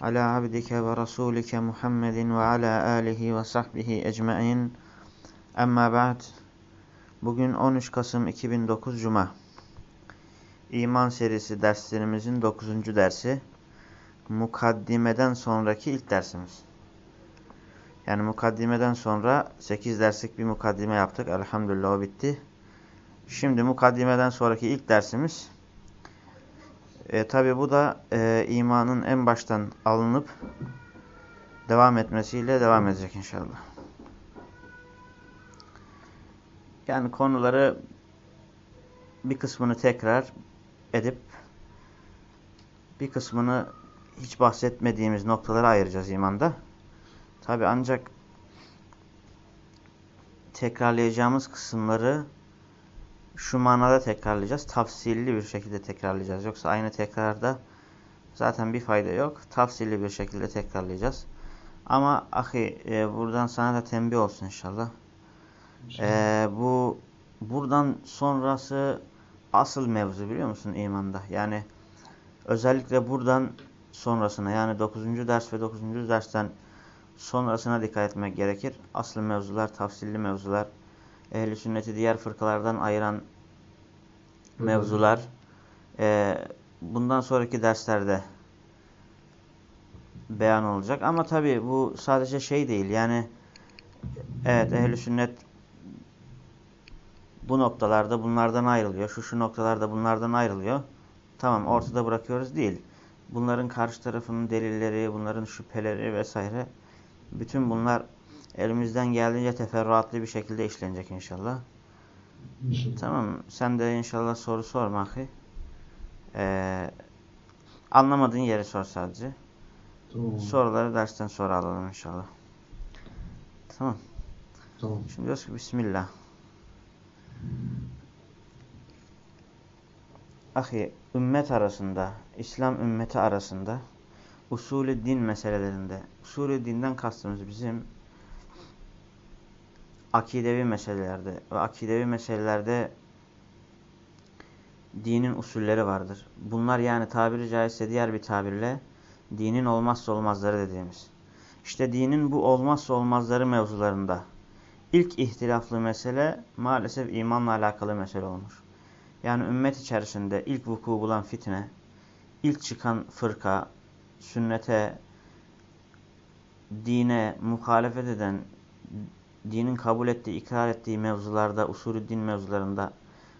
ala abdike ve rasulike Muhammedin ve ala alihi ve sahbihi ecmain. Amma ba'd. Bugün 13 Kasım 2009 Cuma. İman serisi derslerimizin 9. dersi. Mukaddimeden sonraki ilk dersimiz. Yani mukaddimeden sonra 8 derslik bir mukaddime yaptık. Elhamdülillah o bitti. Şimdi mukaddimeden sonraki ilk dersimiz e, Tabi bu da e, imanın en baştan alınıp devam etmesiyle devam edecek inşallah. Yani konuları bir kısmını tekrar edip bir kısmını hiç bahsetmediğimiz noktalara ayıracağız imanda. Tabi ancak tekrarlayacağımız kısımları şu manada tekrarlayacağız. Tafsilli bir şekilde tekrarlayacağız. Yoksa aynı tekrarda zaten bir fayda yok. Tafsilli bir şekilde tekrarlayacağız. Ama ahi e, buradan sana da tembih olsun inşallah. E, bu buradan sonrası asıl mevzu biliyor musun imanda? Yani özellikle buradan sonrasına yani 9. ders ve 9. dersten sonrasına dikkat etmek gerekir. Asıl mevzular, tafsilli mevzular, ehli sünneti diğer fırkalardan ayıran mevzular e, bundan sonraki derslerde beyan olacak. Ama tabi bu sadece şey değil. Yani evet ehli sünnet bu noktalarda bunlardan ayrılıyor. Şu şu noktalarda bunlardan ayrılıyor. Tamam ortada bırakıyoruz değil. Bunların karşı tarafının delilleri, bunların şüpheleri vesaire bütün bunlar elimizden geldiğince teferruatlı bir şekilde işlenecek inşallah. inşallah. Tamam Sen de inşallah soru sorma ahi. Ee, anlamadığın yeri sor sadece. Tamam. Soruları dersten sonra alalım inşallah. Tamam. Tamam. Şimdi diyoruz ki Bismillah. Ahi, ümmet arasında, İslam ümmeti arasında usulü din meselelerinde, usulü dinden kastımız bizim akidevi meselelerde ve akidevi meselelerde dinin usulleri vardır. Bunlar yani tabiri caizse diğer bir tabirle dinin olmazsa olmazları dediğimiz. İşte dinin bu olmazsa olmazları mevzularında ilk ihtilaflı mesele maalesef imanla alakalı mesele olmuş. Yani ümmet içerisinde ilk vuku bulan fitne, ilk çıkan fırka, sünnete, dine muhalefet eden, dinin kabul ettiği, ikrar ettiği mevzularda, usulü din mevzularında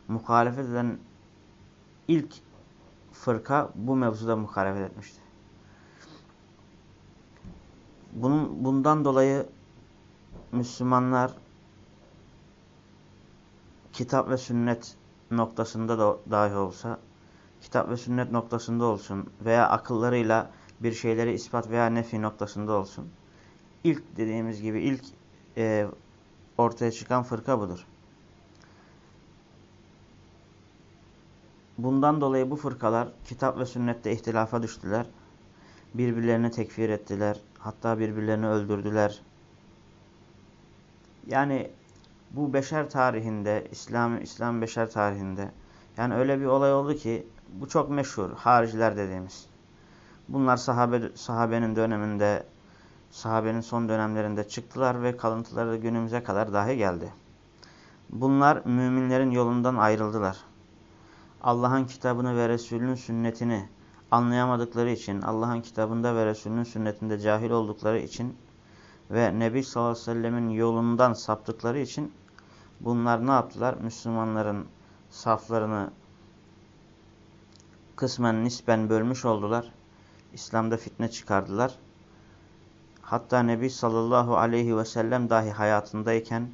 muhalefet eden ilk fırka bu mevzuda muhalefet etmişti. Bunun, bundan dolayı Müslümanlar kitap ve sünnet noktasında da dahi olsa, kitap ve sünnet noktasında olsun veya akıllarıyla bir şeyleri ispat veya nefi noktasında olsun. İlk dediğimiz gibi ilk e, ortaya çıkan fırka budur. Bundan dolayı bu fırkalar kitap ve sünnette ihtilafa düştüler. Birbirlerini tekfir ettiler. Hatta birbirlerini öldürdüler. Yani bu beşer tarihinde, İslam İslam beşer tarihinde yani öyle bir olay oldu ki bu çok meşhur hariciler dediğimiz. Bunlar sahabe, sahabenin döneminde sahabenin son dönemlerinde çıktılar ve kalıntıları günümüze kadar dahi geldi. Bunlar müminlerin yolundan ayrıldılar. Allah'ın kitabını ve Resulünün sünnetini anlayamadıkları için, Allah'ın kitabında ve Resulünün sünnetinde cahil oldukları için ve Nebi sallallahu aleyhi ve sellemin yolundan saptıkları için bunlar ne yaptılar? Müslümanların saflarını kısmen nisben bölmüş oldular. İslam'da fitne çıkardılar Hatta Nebi sallallahu aleyhi ve sellem dahi hayatındayken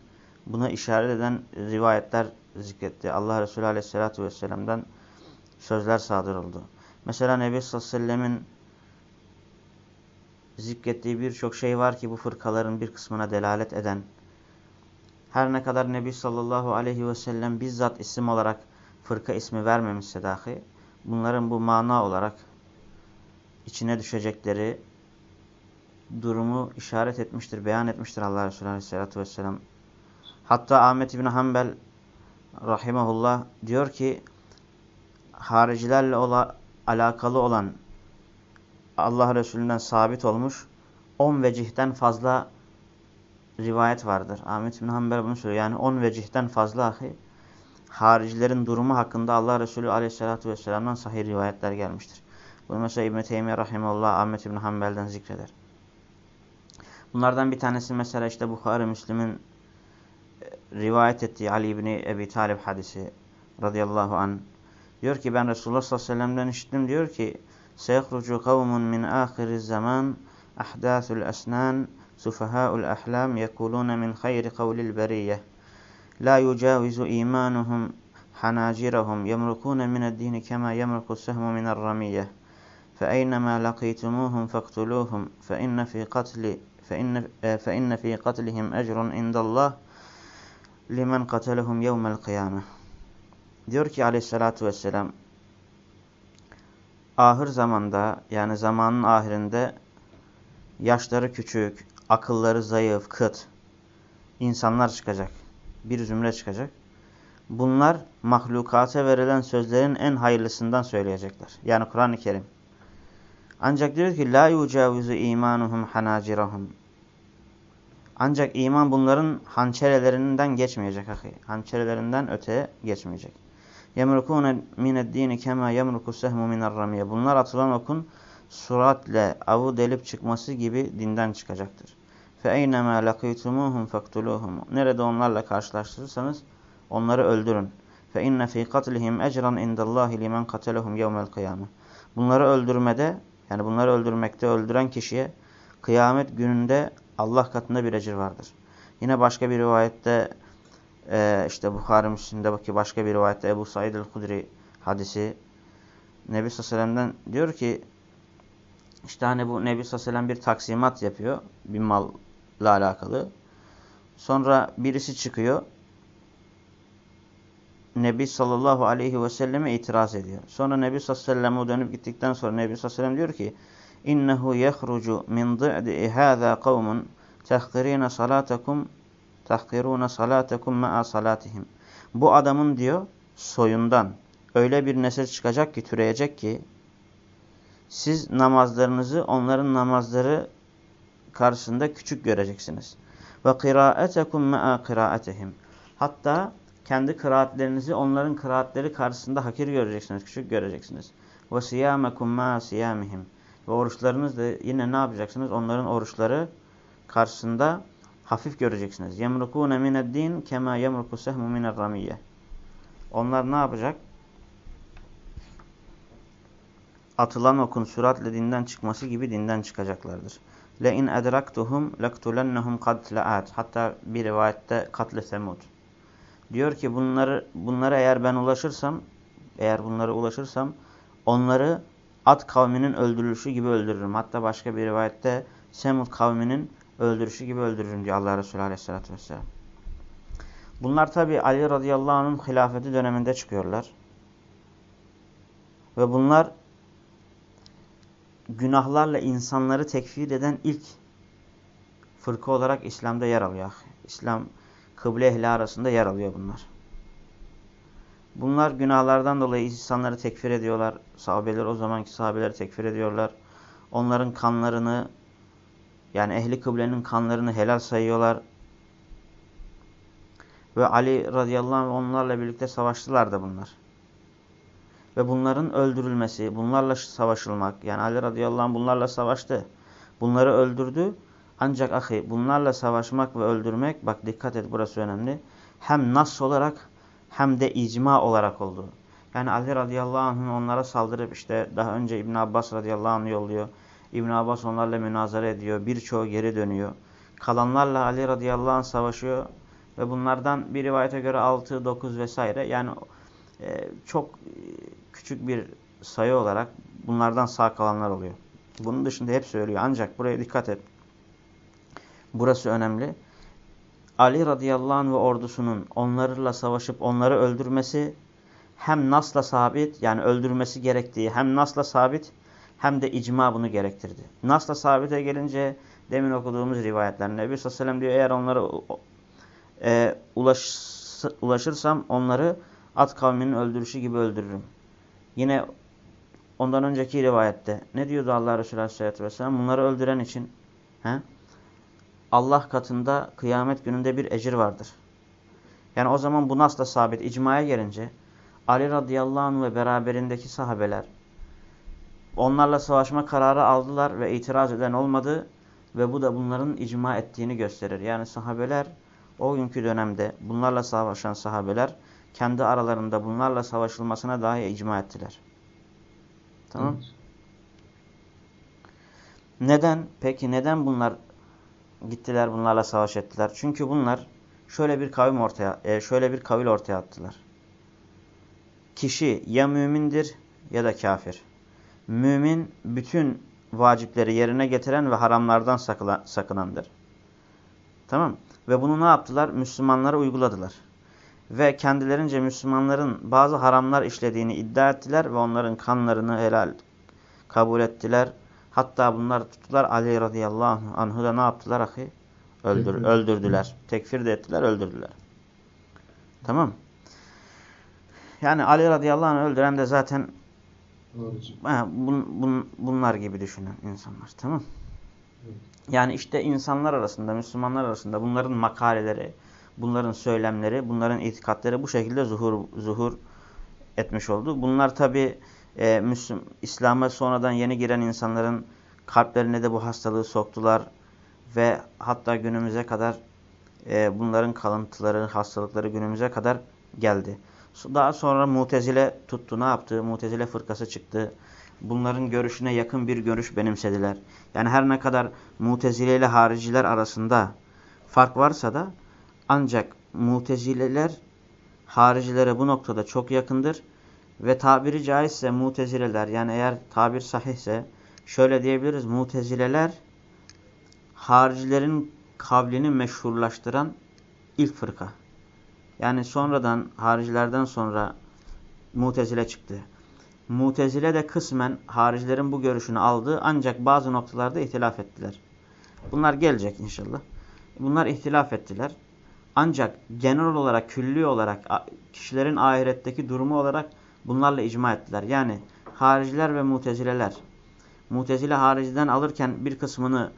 buna işaret eden rivayetler zikretti. Allah Resulü aleyhissalatü vesselam'dan sözler sadır oldu. Mesela Nebi sallallahu aleyhi ve sellemin zikrettiği birçok şey var ki bu fırkaların bir kısmına delalet eden. Her ne kadar Nebi sallallahu aleyhi ve sellem bizzat isim olarak fırka ismi vermemişse dahi bunların bu mana olarak içine düşecekleri durumu işaret etmiştir, beyan etmiştir Allah Resulü Aleyhisselatü Vesselam. Hatta Ahmet İbni Hanbel rahimahullah diyor ki haricilerle ola, alakalı olan Allah Resulü'nden sabit olmuş 10 vecihten fazla rivayet vardır. Ahmet İbni Hanbel bunu söylüyor. Yani 10 vecihten fazla ahi haricilerin durumu hakkında Allah Resulü Aleyhisselatü Vesselam'dan sahih rivayetler gelmiştir. Bunu mesela İbn-i Teymiye Rahimullah Ahmet İbni Hanbel'den zikreder. Bunlardan bir tanesi mesela işte Bukhari Müslim'in e, rivayet ettiği Ali İbni Ebi Talib hadisi radıyallahu an diyor ki ben Resulullah sallallahu aleyhi ve sellem'den işittim diyor ki seyhrucu kavmun min ahiriz zaman ahdathul esnan sufaha'ul ahlam yekuluna min hayri kavlil beriyye la yucavizu imanuhum hanacirahum yemrukuna mined dini kema yemruku sehmu minel ramiyye فأينما لقيتموهم فاقتلوهم فإن في قتل فإن فإن في قتلهم أجر عند الله limen katelehum yevmel kıyame. Diyor ki aleyhissalatü vesselam ahir zamanda yani zamanın ahirinde yaşları küçük, akılları zayıf, kıt insanlar çıkacak. Bir zümre çıkacak. Bunlar mahlukata verilen sözlerin en hayırlısından söyleyecekler. Yani Kur'an-ı Kerim. Ancak diyor ki la yucavizu imanuhum hanacirahum. Ancak iman bunların hançerelerinden geçmeyecek. Hançerelerinden öteye geçmeyecek. Yemrukune mineddini kema yemruku sehmu minerramiye. Bunlar atılan okun suratle avu delip çıkması gibi dinden çıkacaktır. Fe eynemâ lakîtumûhum fektulûhum. Nerede onlarla karşılaştırırsanız onları öldürün. Fe inne fî katlihim ecran indallâhi limen katelehum yevmel kıyâme. Bunları öldürmede yani bunları öldürmekte öldüren kişiye kıyamet gününde Allah katında bir ecir vardır. Yine başka bir rivayette e, işte Bukhari Müslim'de başka bir rivayette Ebu Said el-Hudri hadisi Nebi Sallallahu diyor ki işte hani bu Nebi Sallallahu bir taksimat yapıyor bir malla alakalı. Sonra birisi çıkıyor. Nebi sallallahu aleyhi ve selleme itiraz ediyor. Sonra Nebi sallallahu aleyhi ve sellem dönüp gittikten sonra Nebi sallallahu aleyhi ve diyor ki innehu yehrucu min dı'di hâzâ kavmun tehkirîne salâtekum tahkirûne salâtekum ma'a salatihim. Bu adamın diyor soyundan öyle bir nesil çıkacak ki türeyecek ki siz namazlarınızı onların namazları karşısında küçük göreceksiniz. Ve kıraatekum ma'a kıraatihim. Hatta kendi kıraatlerinizi onların kıraatleri karşısında hakir göreceksiniz, küçük göreceksiniz. Ve siyamekum ma'a siyamihim. Ve oruçlarınız da yine ne yapacaksınız? Onların oruçları karşısında hafif göreceksiniz. Yemrukûne mineddin kema yemruku sehmu minerramiyye. Onlar ne yapacak? Atılan okun süratle dinden çıkması gibi dinden çıkacaklardır. Le in edraktuhum lektulennehum katle'at. Hatta bir rivayette katle semud. Diyor ki bunları bunlara eğer ben ulaşırsam, eğer bunlara ulaşırsam onları At kavminin öldürülüşü gibi öldürürüm. Hatta başka bir rivayette Semud kavminin öldürüşü gibi öldürürüm diyor Allah Resulü Aleyhisselatü Vesselam. Bunlar tabi Ali radıyallahu anh'ın hilafeti döneminde çıkıyorlar. Ve bunlar günahlarla insanları tekfir eden ilk fırka olarak İslam'da yer alıyor. İslam kıble ehli arasında yer alıyor bunlar. Bunlar günahlardan dolayı insanları tekfir ediyorlar. Sahabeler o zamanki sahabeleri tekfir ediyorlar. Onların kanlarını yani ehli kıblenin kanlarını helal sayıyorlar. Ve Ali radıyallahu anh onlarla birlikte savaştılar da bunlar. Ve bunların öldürülmesi, bunlarla savaşılmak. Yani Ali radıyallahu anh bunlarla savaştı. Bunları öldürdü. Ancak ahi bunlarla savaşmak ve öldürmek, bak dikkat et burası önemli. Hem nas olarak hem de icma olarak oldu. Yani Ali radıyallahu anh'ın onlara saldırıp işte daha önce İbn Abbas radıyallahu anh yolluyor. İbn Abbas onlarla münazara ediyor. Birçoğu geri dönüyor. Kalanlarla Ali radıyallahu anh savaşıyor. Ve bunlardan bir rivayete göre 6, 9 vesaire. Yani e, çok küçük bir sayı olarak bunlardan sağ kalanlar oluyor. Bunun dışında hep söylüyor. Ancak buraya dikkat et. Burası önemli. Ali radıyallahu anh ve ordusunun onlarla savaşıp onları öldürmesi hem nasla sabit yani öldürmesi gerektiği hem nasla sabit hem de icma bunu gerektirdi. Nasla sabite gelince demin okuduğumuz rivayetler Nebi sallallahu aleyhi ve diyor eğer onlara e, ulaş, ulaşırsam onları at kavminin öldürüşü gibi öldürürüm. Yine ondan önceki rivayette ne diyordu Allah Resulü aleyhissalatü vesselam? Bunları öldüren için he, Allah katında kıyamet gününde bir ecir vardır. Yani o zaman bu nasla sabit icmaya gelince Ali radıyallahu anh ve beraberindeki sahabeler onlarla savaşma kararı aldılar ve itiraz eden olmadı ve bu da bunların icma ettiğini gösterir. Yani sahabeler o günkü dönemde bunlarla savaşan sahabeler kendi aralarında bunlarla savaşılmasına dahi icma ettiler. Tamam evet. Neden? Peki neden bunlar gittiler bunlarla savaş ettiler? Çünkü bunlar şöyle bir kavim ortaya, e, şöyle bir kavil ortaya attılar. Kişi ya mümindir ya da kafir. Mümin bütün vacipleri yerine getiren ve haramlardan sakınandır. Tamam Ve bunu ne yaptılar? Müslümanlara uyguladılar. Ve kendilerince Müslümanların bazı haramlar işlediğini iddia ettiler ve onların kanlarını helal kabul ettiler. Hatta bunlar tuttular Ali radıyallahu anh'ı da ne yaptılar ahi? Öldür, öldürdüler. Tekfir de ettiler, öldürdüler. Tamam Yani Ali radıyallahu anh öldüren de zaten bun, bun, bunlar gibi düşünen insanlar. Tamam Yani işte insanlar arasında, Müslümanlar arasında bunların makaleleri, bunların söylemleri, bunların itikatları bu şekilde zuhur, zuhur etmiş oldu. Bunlar tabi e, Müslüm, İslam'a sonradan yeni giren insanların kalplerine de bu hastalığı soktular ve hatta günümüze kadar e, bunların kalıntıları, hastalıkları günümüze kadar geldi. Daha sonra Mutezile tuttu. Ne yaptı? Mutezile fırkası çıktı. Bunların görüşüne yakın bir görüş benimsediler. Yani her ne kadar Mutezile ile hariciler arasında fark varsa da ancak Mutezileler haricilere bu noktada çok yakındır. Ve tabiri caizse Mutezileler yani eğer tabir sahihse şöyle diyebiliriz. Mutezileler haricilerin kavlini meşhurlaştıran ilk fırka. Yani sonradan haricilerden sonra Mutezile çıktı. Mutezile de kısmen haricilerin bu görüşünü aldı ancak bazı noktalarda ihtilaf ettiler. Bunlar gelecek inşallah. Bunlar ihtilaf ettiler. Ancak genel olarak, külli olarak, kişilerin ahiretteki durumu olarak bunlarla icma ettiler. Yani hariciler ve mutezileler, mutezile hariciden alırken bir kısmını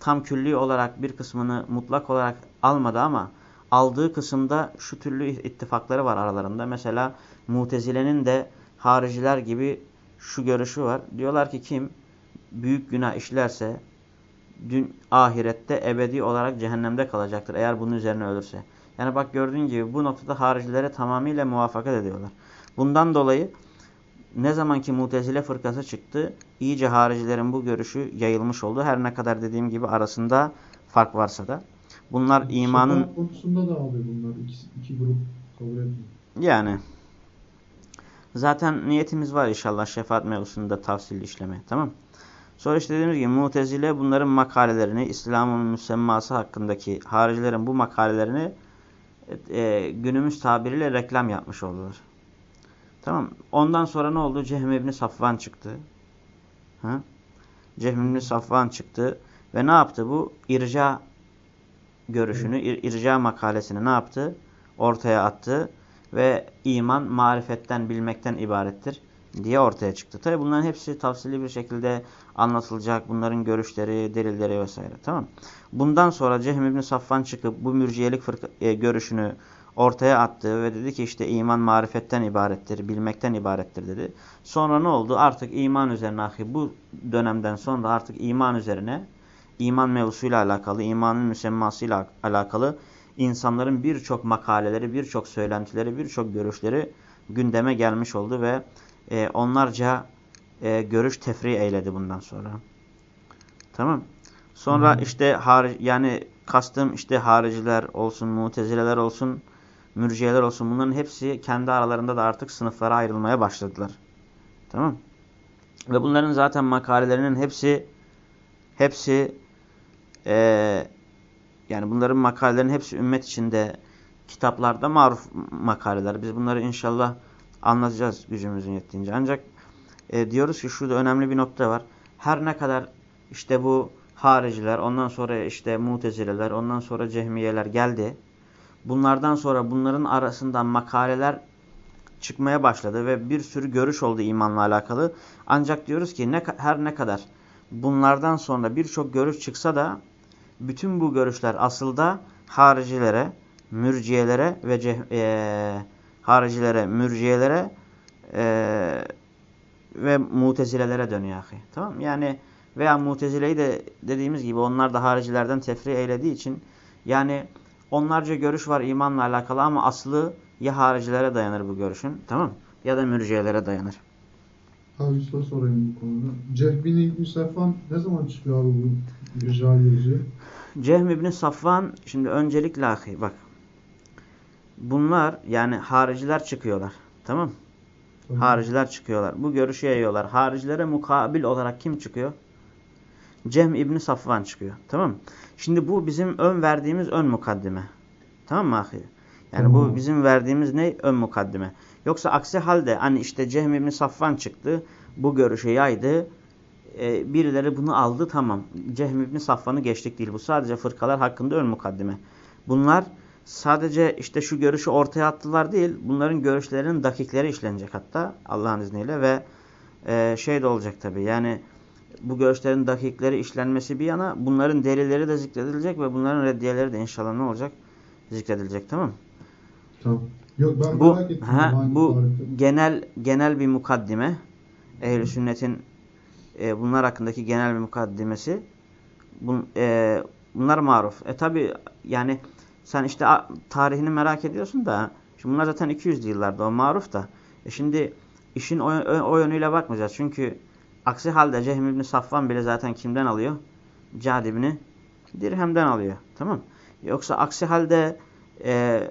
tam külli olarak, bir kısmını mutlak olarak almadı ama aldığı kısımda şu türlü ittifakları var aralarında. Mesela mutezilenin de hariciler gibi şu görüşü var. Diyorlar ki kim büyük günah işlerse dün ahirette ebedi olarak cehennemde kalacaktır eğer bunun üzerine ölürse. Yani bak gördüğün gibi bu noktada haricilere tamamıyla muvaffakat ediyorlar. Bundan dolayı ne zamanki mutezile fırkası çıktı iyice haricilerin bu görüşü yayılmış oldu. Her ne kadar dediğim gibi arasında fark varsa da. Bunlar yani imanın... Konusunda da abi bunlar iki, iki grup kabul etmiyor. Yani. Zaten niyetimiz var inşallah şefaat mevzusunda tavsili işlemeye. Tamam Sonra işte dediğimiz gibi Mutezile bunların makalelerini, İslam'ın müsemması hakkındaki haricilerin bu makalelerini e, günümüz tabiriyle reklam yapmış oldular. Tamam Ondan sonra ne oldu? Cehm ibn Safvan çıktı. Ha? Cehm Safvan çıktı. Ve ne yaptı bu? İrca görüşünü, ir irca makalesini ne yaptı? Ortaya attı. Ve iman marifetten, bilmekten ibarettir diye ortaya çıktı. Tabi bunların hepsi tavsiyeli bir şekilde anlatılacak. Bunların görüşleri, delilleri vesaire. Tamam Bundan sonra Cehm ibn Safvan çıkıp bu mürciyelik fırka, e, görüşünü ortaya attı ve dedi ki işte iman marifetten ibarettir, bilmekten ibarettir dedi. Sonra ne oldu? Artık iman üzerine ahi bu dönemden sonra artık iman üzerine iman mevzusuyla alakalı, imanın müsemmasıyla alakalı insanların birçok makaleleri, birçok söylentileri, birçok görüşleri gündeme gelmiş oldu ve e, onlarca e, görüş tefri eyledi bundan sonra. Tamam. Sonra hmm. işte har yani kastım işte hariciler olsun, mutezileler olsun, mürciyeler olsun bunların hepsi kendi aralarında da artık sınıflara ayrılmaya başladılar. Tamam Ve bunların zaten makalelerinin hepsi hepsi e, yani bunların makalelerinin hepsi ümmet içinde kitaplarda maruf makaleler. Biz bunları inşallah anlatacağız gücümüzün yettiğince. Ancak e, diyoruz ki şurada önemli bir nokta var. Her ne kadar işte bu hariciler, ondan sonra işte mutezileler, ondan sonra cehmiyeler geldi. Bunlardan sonra bunların arasından makaleler çıkmaya başladı ve bir sürü görüş oldu imanla alakalı. Ancak diyoruz ki ne, her ne kadar bunlardan sonra birçok görüş çıksa da bütün bu görüşler aslında haricilere, mürciyelere ve e, haricilere, mürciyelere e, ve mutezilelere dönüyor. Ahi. Tamam Yani veya mutezileyi de dediğimiz gibi onlar da haricilerden tefri eylediği için yani onlarca görüş var imanla alakalı ama aslı ya haricilere dayanır bu görüşün tamam ya da mürciyelere dayanır. Abi bir soru sorayım bu konuda. Cehbin İbn Safvan ne zaman çıkıyor abi bu yazıyor? Cehm İbni Safvan şimdi öncelikle ahi bak. Bunlar yani hariciler çıkıyorlar. Tamam tamam. Hariciler çıkıyorlar. Bu görüşü yayıyorlar. Haricilere mukabil olarak kim çıkıyor? Cem İbni Safvan çıkıyor. Tamam Şimdi bu bizim ön verdiğimiz ön mukaddime. Tamam mı ahi? Yani tamam. bu bizim verdiğimiz ne? Ön mukaddime. Yoksa aksi halde hani işte Cehm İbni Safvan çıktı. Bu görüşü yaydı e, birileri bunu aldı tamam. Cehm İbni Safvan'ı geçtik değil. Bu sadece fırkalar hakkında ön mukaddime. Bunlar sadece işte şu görüşü ortaya attılar değil. Bunların görüşlerinin dakikleri işlenecek hatta Allah'ın izniyle ve e, şey de olacak tabii. Yani bu görüşlerin dakikleri işlenmesi bir yana bunların delilleri de zikredilecek ve bunların reddiyeleri de inşallah ne olacak? Zikredilecek tamam Tamam. Yok ben bu, merak ettim. Ha, bu genel genel bir mukaddime. Ehl-i sünnetin e, bunlar hakkındaki genel bir mukaddimesi. Bun, e, bunlar maruf. E tabi yani sen işte tarihini merak ediyorsun da şimdi bunlar zaten 200'lü yıllarda o maruf da. E şimdi işin o, o, o yönüyle bakmayacağız. Çünkü aksi halde Cehim İbni Safvan bile zaten kimden alıyor? Cad İbni Dirhem'den alıyor. Tamam Yoksa aksi halde e,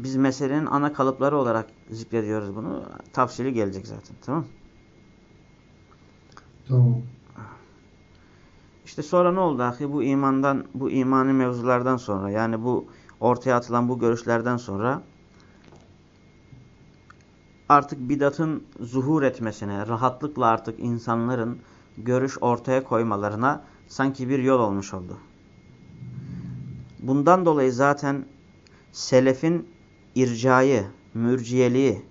biz meselenin ana kalıpları olarak zikrediyoruz bunu. Tafsili gelecek zaten. Tamam Tamam. İşte sonra ne oldu ahi? Bu imandan, bu imani mevzulardan sonra yani bu ortaya atılan bu görüşlerden sonra artık bidatın zuhur etmesine, rahatlıkla artık insanların görüş ortaya koymalarına sanki bir yol olmuş oldu. Bundan dolayı zaten selefin ircayı, mürciyeliği,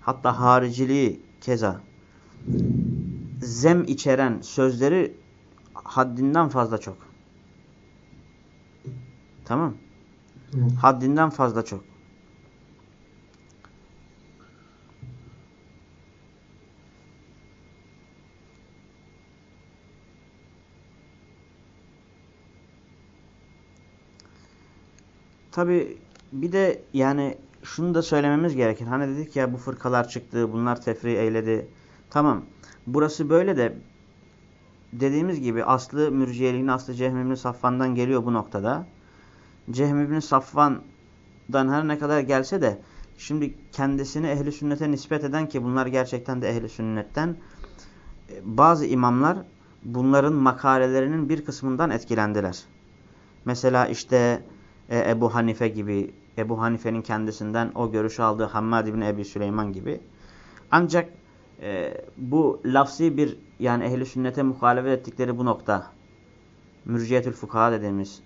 hatta hariciliği keza zem içeren sözleri haddinden fazla çok. Tamam. Tamam. Haddinden fazla çok. Tabi bir de yani şunu da söylememiz gerekir. Hani dedik ya bu fırkalar çıktı, bunlar tefri eyledi. Tamam. Burası böyle de dediğimiz gibi aslı mürciyeliğin aslı Cehm İbni Safvan'dan geliyor bu noktada. Cehm İbni Safvan'dan her ne kadar gelse de şimdi kendisini ehli sünnete nispet eden ki bunlar gerçekten de ehli sünnetten bazı imamlar bunların makalelerinin bir kısmından etkilendiler. Mesela işte e, Ebu Hanife gibi Ebu Hanife'nin kendisinden o görüşü aldığı Hammad İbni Ebi Süleyman gibi. Ancak e, bu lafzi bir yani ehli sünnete muhalefet ettikleri bu nokta mürciyetül fukaha dediğimiz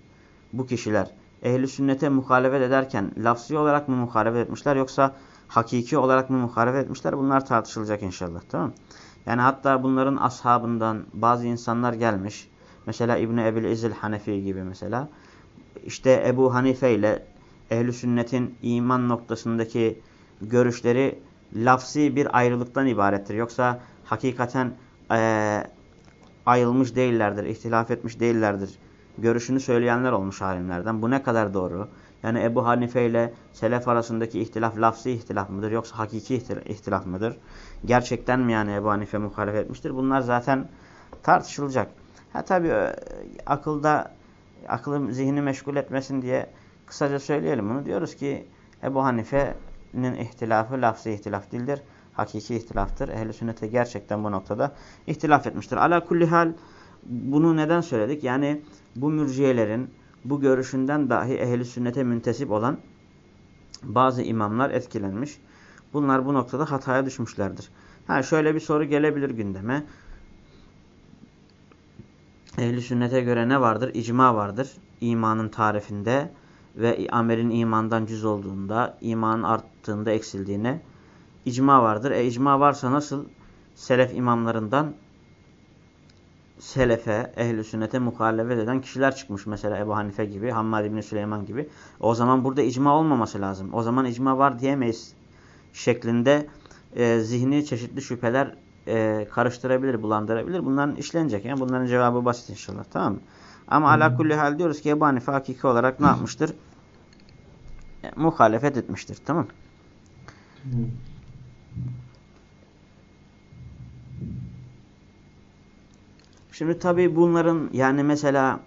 bu kişiler ehli sünnete muhalefet ederken lafzi olarak mı muhalefet etmişler yoksa hakiki olarak mı muhalefet etmişler bunlar tartışılacak inşallah tamam Yani hatta bunların ashabından bazı insanlar gelmiş. Mesela İbni Ebil İzil Hanefi gibi mesela. İşte Ebu Hanife ile ehli sünnetin iman noktasındaki görüşleri lafsi bir ayrılıktan ibarettir. Yoksa hakikaten e, ayrılmış değillerdir, ihtilaf etmiş değillerdir. Görüşünü söyleyenler olmuş alimlerden. Bu ne kadar doğru? Yani Ebu Hanife ile Selef arasındaki ihtilaf lafsi ihtilaf mıdır yoksa hakiki ihtilaf mıdır? Gerçekten mi yani Ebu Hanife muhalefet etmiştir? Bunlar zaten tartışılacak. Ha tabii e, akılda akılım zihni meşgul etmesin diye kısaca söyleyelim bunu. Diyoruz ki Ebu Hanife ihtilafı lafzı ihtilaf değildir. hakiki ihtilaftır. Ehl-i sünnete gerçekten bu noktada ihtilaf etmiştir. Ala kulli hal bunu neden söyledik? Yani bu mürciyelerin bu görüşünden dahi ehli sünnete müntesip olan bazı imamlar etkilenmiş. Bunlar bu noktada hataya düşmüşlerdir. Ha şöyle bir soru gelebilir gündeme. Ehli sünnete göre ne vardır? İcma vardır. İmanın tarifinde ve amelin imandan cüz olduğunda, imanın arttığında, eksildiğine icma vardır. E icma varsa nasıl selef imamlarından selefe, ehli sünnete muhalefet eden kişiler çıkmış. Mesela Ebu Hanife gibi, Hammad İbni Süleyman gibi. O zaman burada icma olmaması lazım. O zaman icma var diyemeyiz şeklinde e, zihni çeşitli şüpheler e, karıştırabilir, bulandırabilir. Bunların işlenecek. Yani bunların cevabı basit inşallah. Tamam mı? Ama ala kulli hal diyoruz ki Ebu Hanife hakiki olarak ne yapmıştır? E, muhalefet etmiştir. Tamam Şimdi tabii bunların yani mesela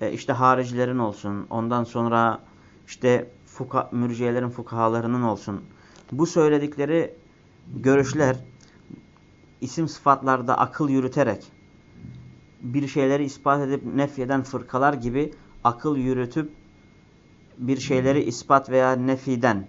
e, işte haricilerin olsun, ondan sonra işte fuka, mürciyelerin fukahalarının olsun. Bu söyledikleri görüşler isim sıfatlarda akıl yürüterek bir şeyleri ispat edip nefyeden fırkalar gibi akıl yürütüp bir şeyleri ispat veya nefiden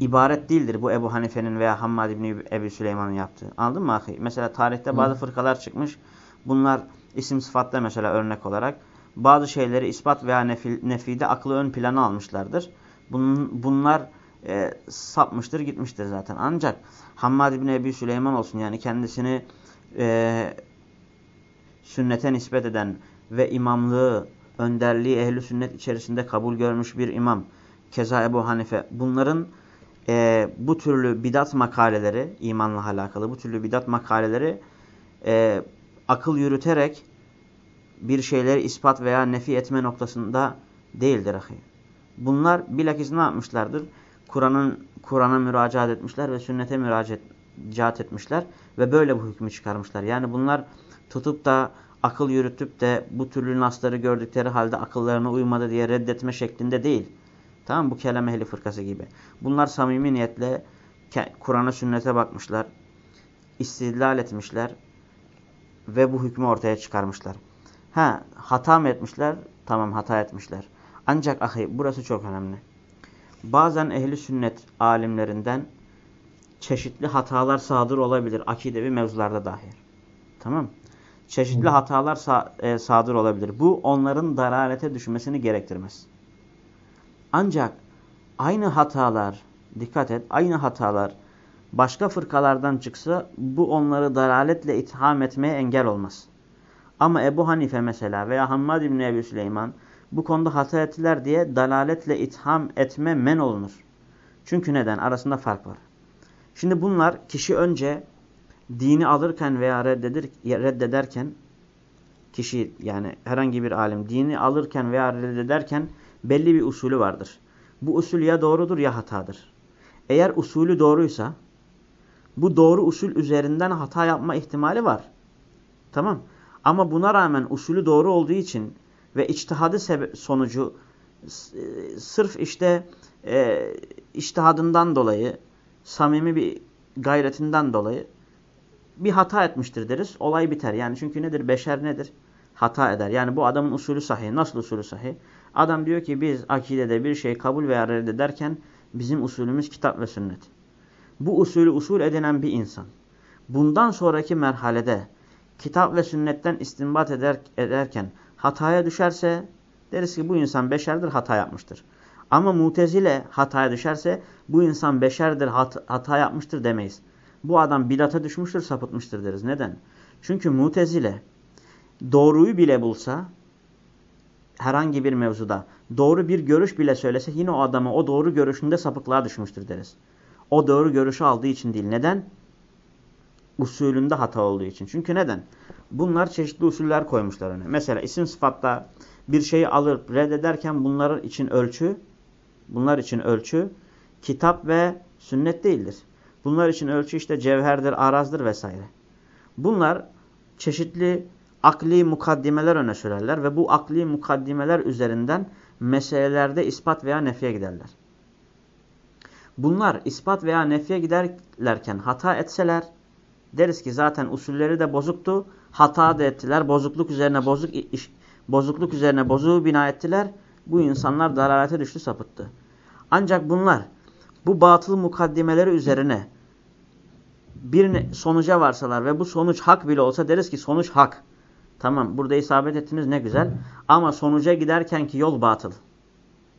ibaret değildir bu Ebu Hanife'nin veya Hammad İbni Ebu Süleyman'ın yaptığı. Anladın mı ahi? Mesela tarihte bazı fırkalar çıkmış. Bunlar isim sıfatta mesela örnek olarak bazı şeyleri ispat veya nefi, nefide aklı ön plana almışlardır. Bunun, bunlar e, sapmıştır gitmiştir zaten. Ancak Hammad İbni Ebu Süleyman olsun yani kendisini e, sünnete nispet eden ve imamlığı, önderliği ehli sünnet içerisinde kabul görmüş bir imam. Keza Ebu Hanife. Bunların e, bu türlü bidat makaleleri, imanla alakalı bu türlü bidat makaleleri e, akıl yürüterek bir şeyleri ispat veya nefi etme noktasında değildir. Ahi. Bunlar bilakis ne yapmışlardır? Kur'an'ın Kur'an'a müracaat etmişler ve sünnete müracaat etmişler ve böyle bu hükmü çıkarmışlar. Yani bunlar tutup da akıl yürütüp de bu türlü nasları gördükleri halde akıllarına uymadı diye reddetme şeklinde değil. Tamam Bu kelam ehli fırkası gibi. Bunlar samimi niyetle Kur'an'a sünnete bakmışlar. istidlal etmişler. Ve bu hükmü ortaya çıkarmışlar. Ha hata mı etmişler? Tamam hata etmişler. Ancak ahi burası çok önemli. Bazen ehli sünnet alimlerinden çeşitli hatalar sadır olabilir. Akidevi mevzularda dahi. Tamam Çeşitli hatalar sa e, sadır olabilir. Bu onların dalalete düşmesini gerektirmez. Ancak aynı hatalar, dikkat et, aynı hatalar başka fırkalardan çıksa bu onları dalaletle itham etmeye engel olmaz. Ama Ebu Hanife mesela veya Hammad İbni Ebu Süleyman bu konuda hata ettiler diye dalaletle itham etme men olunur. Çünkü neden? Arasında fark var. Şimdi bunlar kişi önce dini alırken veya reddedir, reddederken kişi yani herhangi bir alim dini alırken veya reddederken belli bir usulü vardır. Bu usul ya doğrudur ya hatadır. Eğer usulü doğruysa bu doğru usul üzerinden hata yapma ihtimali var. Tamam. Ama buna rağmen usulü doğru olduğu için ve içtihadı sonucu e, sırf işte e, içtihadından dolayı samimi bir gayretinden dolayı bir hata etmiştir deriz. Olay biter. Yani çünkü nedir? Beşer nedir? Hata eder. Yani bu adamın usulü sahih. Nasıl usulü sahih? Adam diyor ki biz akidede bir şey kabul veya reddederken bizim usulümüz kitap ve sünnet. Bu usulü usul edinen bir insan. Bundan sonraki merhalede kitap ve sünnetten istinbat eder, ederken hataya düşerse deriz ki bu insan beşerdir hata yapmıştır. Ama mutezile hataya düşerse bu insan beşerdir hat, hata yapmıştır demeyiz. Bu adam bidata düşmüştür sapıtmıştır deriz. Neden? Çünkü mutezile doğruyu bile bulsa herhangi bir mevzuda doğru bir görüş bile söylese yine o adamı o doğru görüşünde sapıklığa düşmüştür deriz. O doğru görüşü aldığı için değil. Neden? Usulünde hata olduğu için. Çünkü neden? Bunlar çeşitli usuller koymuşlar öne. Mesela isim sıfatta bir şeyi alıp reddederken bunlar için ölçü bunlar için ölçü kitap ve sünnet değildir. Bunlar için ölçü işte cevherdir, arazdır vesaire. Bunlar çeşitli akli mukaddimeler öne sürerler ve bu akli mukaddimeler üzerinden meselelerde ispat veya nefiye giderler. Bunlar ispat veya nefye giderlerken hata etseler deriz ki zaten usulleri de bozuktu. Hata da ettiler. Bozukluk üzerine bozuk iş, bozukluk üzerine bozuğu bina ettiler. Bu insanlar dalalete düştü, sapıttı. Ancak bunlar bu batıl mukaddimeleri üzerine bir sonuca varsalar ve bu sonuç hak bile olsa deriz ki sonuç hak. Tamam burada isabet ettiniz ne güzel. Ama sonuca giderken ki yol batıl.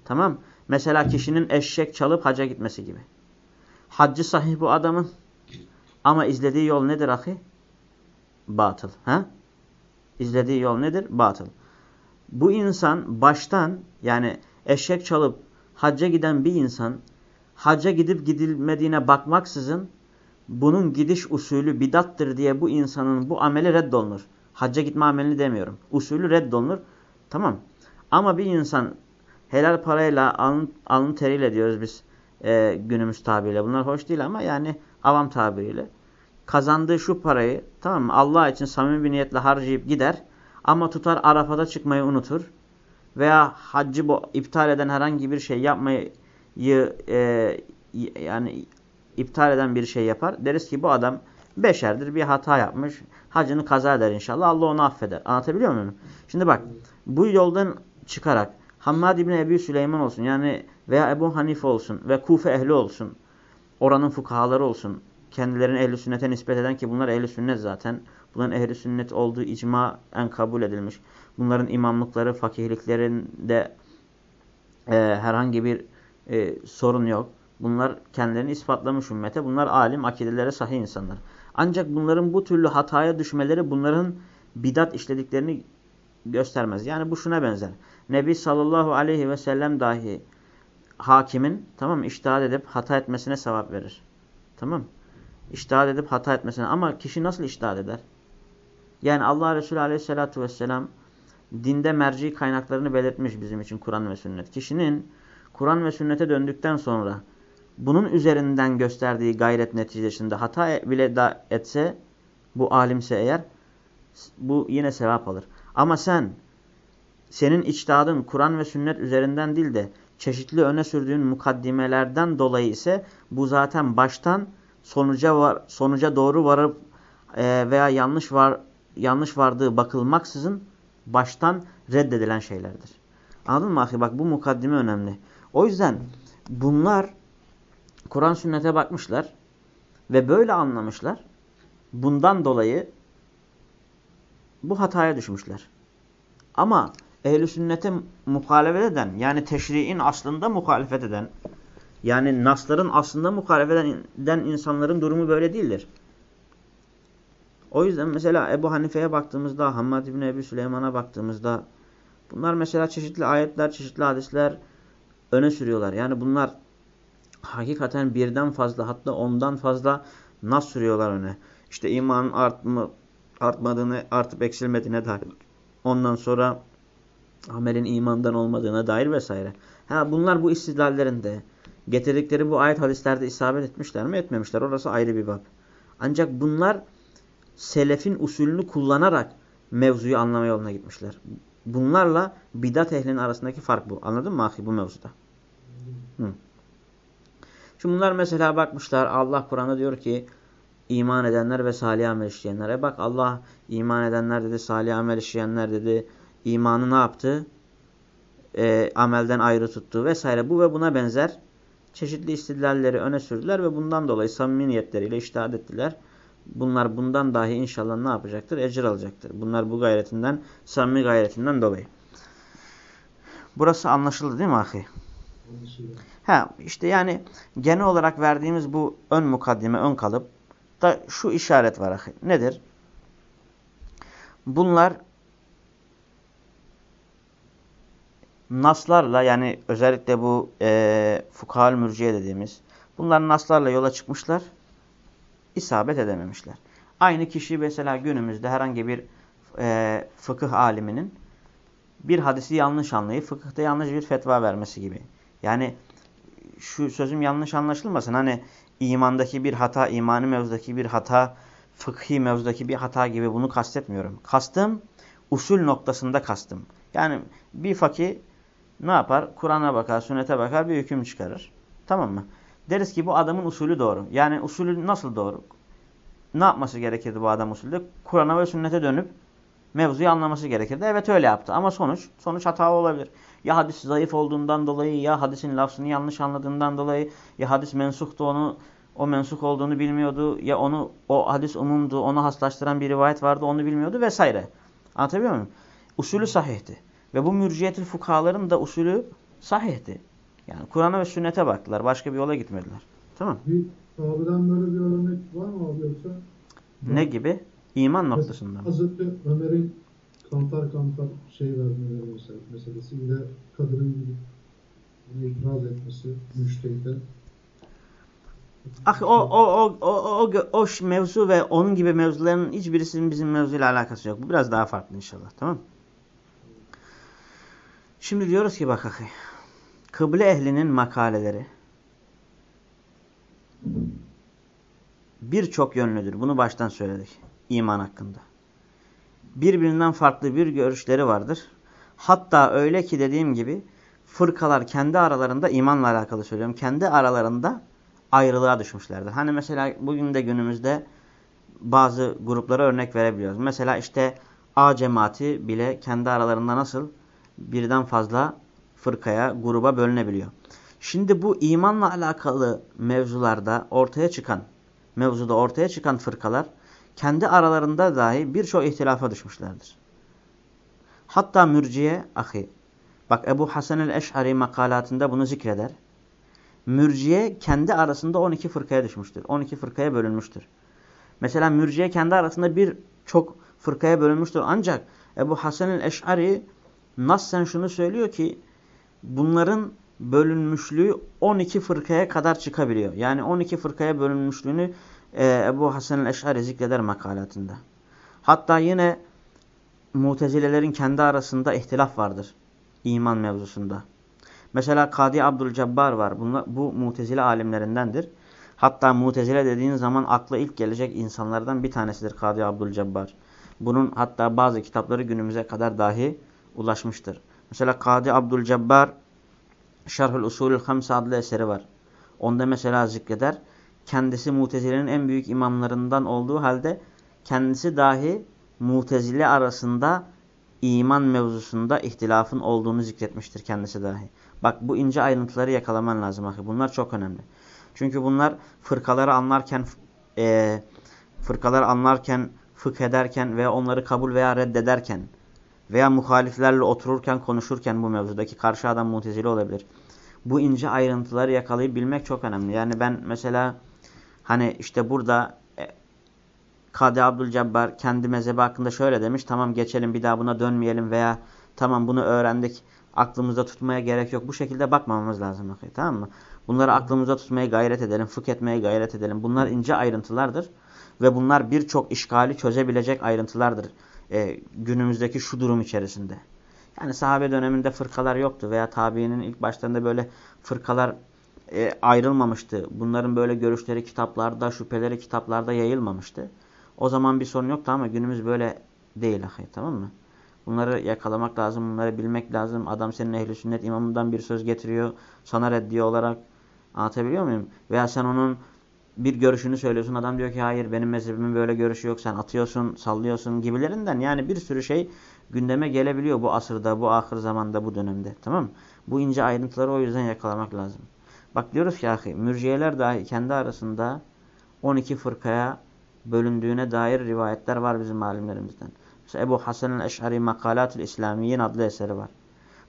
Tamam. Mesela kişinin eşek çalıp hacca gitmesi gibi. Haccı sahih bu adamın. Ama izlediği yol nedir ahi? Batıl. Ha? İzlediği yol nedir? Batıl. Bu insan baştan yani eşek çalıp hacca giden bir insan hacca gidip gidilmediğine bakmaksızın bunun gidiş usulü bidattır diye bu insanın bu ameli reddolunur. Hacca gitme amelini demiyorum. Usulü reddolunur. Tamam. Ama bir insan helal parayla alın, alın teriyle diyoruz biz e, günümüz tabiriyle. Bunlar hoş değil ama yani avam tabiriyle. Kazandığı şu parayı tamam mı Allah için samimi bir niyetle harcayıp gider. Ama tutar Arafat'a çıkmayı unutur. Veya haccı bu, iptal eden herhangi bir şey yapmayı e, yani iptal eden bir şey yapar. Deriz ki bu adam beşerdir bir hata yapmış. Hacını kaza eder inşallah. Allah onu affeder. Anlatabiliyor muyum? Şimdi bak bu yoldan çıkarak Hammad İbni Ebu Süleyman olsun yani veya Ebu Hanife olsun ve Kufe ehli olsun. Oranın fukahaları olsun. Kendilerini ehli sünnete nispet eden ki bunlar ehli sünnet zaten. Bunların ehli sünnet olduğu icma en kabul edilmiş. Bunların imamlıkları, fakihliklerinde e, herhangi bir e, sorun yok. Bunlar kendilerini ispatlamış ümmete. Bunlar alim, akidelere sahih insanlar. Ancak bunların bu türlü hataya düşmeleri bunların bidat işlediklerini göstermez. Yani bu şuna benzer. Nebi sallallahu aleyhi ve sellem dahi hakimin tamam iştihad edip hata etmesine sevap verir. Tamam İştihad edip hata etmesine. Ama kişi nasıl iştihad eder? Yani Allah Resulü aleyhissalatu vesselam dinde merci kaynaklarını belirtmiş bizim için Kur'an ve sünnet. Kişinin Kur'an ve sünnete döndükten sonra bunun üzerinden gösterdiği gayret neticesinde hata bile da etse bu alimse eğer bu yine sevap alır. Ama sen senin içtihadın Kur'an ve sünnet üzerinden değil de çeşitli öne sürdüğün mukaddimelerden dolayı ise bu zaten baştan sonuca var, sonuca doğru varıp e, veya yanlış var yanlış vardığı bakılmaksızın baştan reddedilen şeylerdir. Anladın mı ahi? Bak bu mukaddime önemli. O yüzden bunlar Kur'an sünnete bakmışlar ve böyle anlamışlar. Bundan dolayı bu hataya düşmüşler. Ama ehli sünnete muhalefet eden yani teşri'in aslında muhalefet eden yani nasların aslında muhalefet eden insanların durumu böyle değildir. O yüzden mesela Ebu Hanife'ye baktığımızda, Hammad İbni Ebu Süleyman'a baktığımızda bunlar mesela çeşitli ayetler, çeşitli hadisler öne sürüyorlar. Yani bunlar hakikaten birden fazla hatta ondan fazla nas sürüyorlar öne. İşte imanın artma, artmadığını, artıp eksilmediğine dair. Ondan sonra amelin imandan olmadığına dair vesaire. Ha bunlar bu istidlallerinde getirdikleri bu ayet hadislerde isabet etmişler mi etmemişler. Orası ayrı bir bab. Ancak bunlar selefin usulünü kullanarak mevzuyu anlama yoluna gitmişler. Bunlarla bidat ehlinin arasındaki fark bu. Anladın mı ahi bu mevzuda? Hı. Şimdi bunlar mesela bakmışlar Allah Kur'an'da diyor ki iman edenler ve salih amel işleyenler. E bak Allah iman edenler dedi, salih amel işleyenler dedi. İmanı ne yaptı? E, amelden ayrı tuttu vesaire. Bu ve buna benzer çeşitli istidlalleri öne sürdüler ve bundan dolayı samimi niyetleriyle iştihad ettiler. Bunlar bundan dahi inşallah ne yapacaktır? Ecir alacaktır. Bunlar bu gayretinden, samimi gayretinden dolayı. Burası anlaşıldı değil mi ahi? Ha işte yani genel olarak verdiğimiz bu ön mukaddime, ön kalıp da şu işaret var ahi. Nedir? Bunlar naslarla yani özellikle bu e, fukahal mürciye dediğimiz bunlar naslarla yola çıkmışlar isabet edememişler. Aynı kişi mesela günümüzde herhangi bir e, fıkıh aliminin bir hadisi yanlış anlayıp fıkıhta yanlış bir fetva vermesi gibi. Yani şu sözüm yanlış anlaşılmasın. Hani imandaki bir hata, imani mevzudaki bir hata, fıkhi mevzudaki bir hata gibi bunu kastetmiyorum. Kastım usul noktasında kastım. Yani bir fakih ne yapar? Kur'an'a bakar, sünnete bakar, bir hüküm çıkarır. Tamam mı? Deriz ki bu adamın usulü doğru. Yani usulü nasıl doğru? Ne yapması gerekirdi bu adam usulde? Kur'an'a ve sünnete dönüp mevzuyu anlaması gerekirdi. Evet öyle yaptı ama sonuç sonuç hatalı olabilir. Ya hadis zayıf olduğundan dolayı ya hadisin lafzını yanlış anladığından dolayı ya hadis mensuktu onu o mensuk olduğunu bilmiyordu ya onu o hadis umumdu onu haslaştıran bir rivayet vardı onu bilmiyordu vesaire. Anlatabiliyor muyum? Usulü sahihti. Ve bu mürciyetül fukaların da usulü sahihti. Yani Kur'an'a ve sünnete baktılar. Başka bir yola gitmediler. Tamam Bir sahabeden böyle bir örnek var mı abi yoksa? Ne gibi? İman noktasında mı? Hazreti Ömer'in kantar kantar şey vermeleri mesela meselesi. Gidip buna itiraz etmesi müştehide. Ah, o, o, o, o, o, o, mevzu ve onun gibi mevzuların hiçbirisinin bizim mevzuyla alakası yok. Bu biraz daha farklı inşallah. Tamam mı? Şimdi diyoruz ki bak akı. Kıble ehlinin makaleleri birçok yönlüdür. Bunu baştan söyledik. iman hakkında. Birbirinden farklı bir görüşleri vardır. Hatta öyle ki dediğim gibi fırkalar kendi aralarında imanla alakalı söylüyorum. Kendi aralarında ayrılığa düşmüşlerdir. Hani mesela bugün de günümüzde bazı gruplara örnek verebiliyoruz. Mesela işte A cemaati bile kendi aralarında nasıl birden fazla fırkaya, gruba bölünebiliyor. Şimdi bu imanla alakalı mevzularda ortaya çıkan, mevzuda ortaya çıkan fırkalar kendi aralarında dahi birçok ihtilafa düşmüşlerdir. Hatta mürciye ahi, bak Ebu Hasan el-Eş'ari makalatında bunu zikreder. Mürciye kendi arasında 12 fırkaya düşmüştür. 12 fırkaya bölünmüştür. Mesela mürciye kendi arasında birçok fırkaya bölünmüştür. Ancak Ebu Hasan el-Eş'ari nassen şunu söylüyor ki bunların bölünmüşlüğü 12 fırkaya kadar çıkabiliyor. Yani 12 fırkaya bölünmüşlüğünü e, Ebu Hasan el-Eş'ari zikreder makalatında. Hatta yine mutezilelerin kendi arasında ihtilaf vardır iman mevzusunda. Mesela Kadi Abdülcebbar var. Bunlar, bu mutezile alimlerindendir. Hatta mutezile dediğin zaman akla ilk gelecek insanlardan bir tanesidir Kadi Abdülcebbar. Bunun hatta bazı kitapları günümüze kadar dahi ulaşmıştır. Mesela Kadi Abdülcebbar Şerhül Usulül Hamse adlı eseri var. Onda mesela zikreder. Kendisi mutezilenin en büyük imamlarından olduğu halde kendisi dahi mutezile arasında iman mevzusunda ihtilafın olduğunu zikretmiştir kendisi dahi. Bak bu ince ayrıntıları yakalaman lazım. Ahi. Bunlar çok önemli. Çünkü bunlar fırkaları anlarken e, fırkaları anlarken, fıkh ederken veya onları kabul veya reddederken veya muhaliflerle otururken, konuşurken bu mevzudaki karşı adam mutezili olabilir. Bu ince ayrıntıları yakalayıp bilmek çok önemli. Yani ben mesela hani işte burada e, Kadı Abdülcebbar kendi mezhebi hakkında şöyle demiş. Tamam geçelim bir daha buna dönmeyelim veya tamam bunu öğrendik aklımızda tutmaya gerek yok. Bu şekilde bakmamamız lazım. Tamam mı? Bunları aklımızda tutmaya gayret edelim, fıkh etmeye gayret edelim. Bunlar ince ayrıntılardır ve bunlar birçok işgali çözebilecek ayrıntılardır e, günümüzdeki şu durum içerisinde. Yani sahabe döneminde fırkalar yoktu veya tabiinin ilk başlarında böyle fırkalar e, ayrılmamıştı. Bunların böyle görüşleri kitaplarda, şüpheleri kitaplarda yayılmamıştı. O zaman bir sorun yoktu ama günümüz böyle değil ahi tamam mı? Bunları yakalamak lazım, bunları bilmek lazım. Adam senin ehli sünnet imamından bir söz getiriyor, sana reddiye olarak anlatabiliyor muyum? Veya sen onun bir görüşünü söylüyorsun. Adam diyor ki hayır benim mezhebimin böyle görüşü yok. Sen atıyorsun, sallıyorsun gibilerinden. Yani bir sürü şey gündeme gelebiliyor bu asırda, bu ahir zamanda, bu dönemde. Tamam mı? Bu ince ayrıntıları o yüzden yakalamak lazım. Bak diyoruz ki ahi, mürciyeler dahi kendi arasında 12 fırkaya bölündüğüne dair rivayetler var bizim alimlerimizden. Mesela Ebu Hasan el-Eş'ari Makalatul İslamiyin adlı eseri var.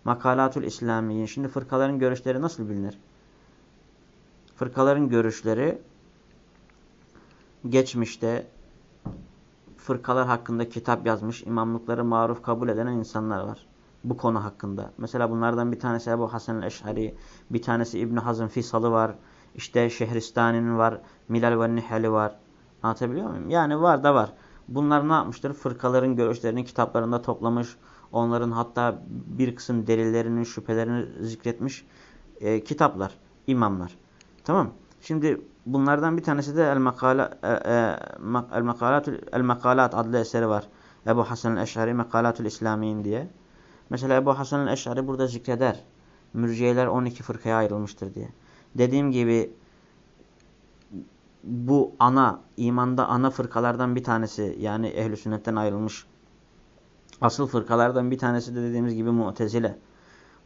Makalatul İslamiyin. Şimdi fırkaların görüşleri nasıl bilinir? Fırkaların görüşleri geçmişte fırkalar hakkında kitap yazmış, imamlıkları maruf kabul eden insanlar var. Bu konu hakkında. Mesela bunlardan bir tanesi Ebu Hasan el-Eş'ari, bir tanesi İbn Hazm Fisalı var. İşte Şehristani'nin var, Milal ve Nihali var. Anlatabiliyor muyum? Yani var da var. Bunlar ne yapmıştır? Fırkaların görüşlerini kitaplarında toplamış. Onların hatta bir kısım delillerinin şüphelerini zikretmiş e, kitaplar, imamlar. Tamam Şimdi bunlardan bir tanesi de El-Makalat e, e, El Makalat adlı eseri var. Ebu Hasan el-Eş'ari Mekalatul İslamiyin diye. Mesela Ebu Hasan el-Eş'ari burada zikreder. Mürciyeler 12 fırkaya ayrılmıştır diye. Dediğim gibi bu ana, imanda ana fırkalardan bir tanesi yani ehl sünnetten ayrılmış asıl fırkalardan bir tanesi de dediğimiz gibi Mu'tezile.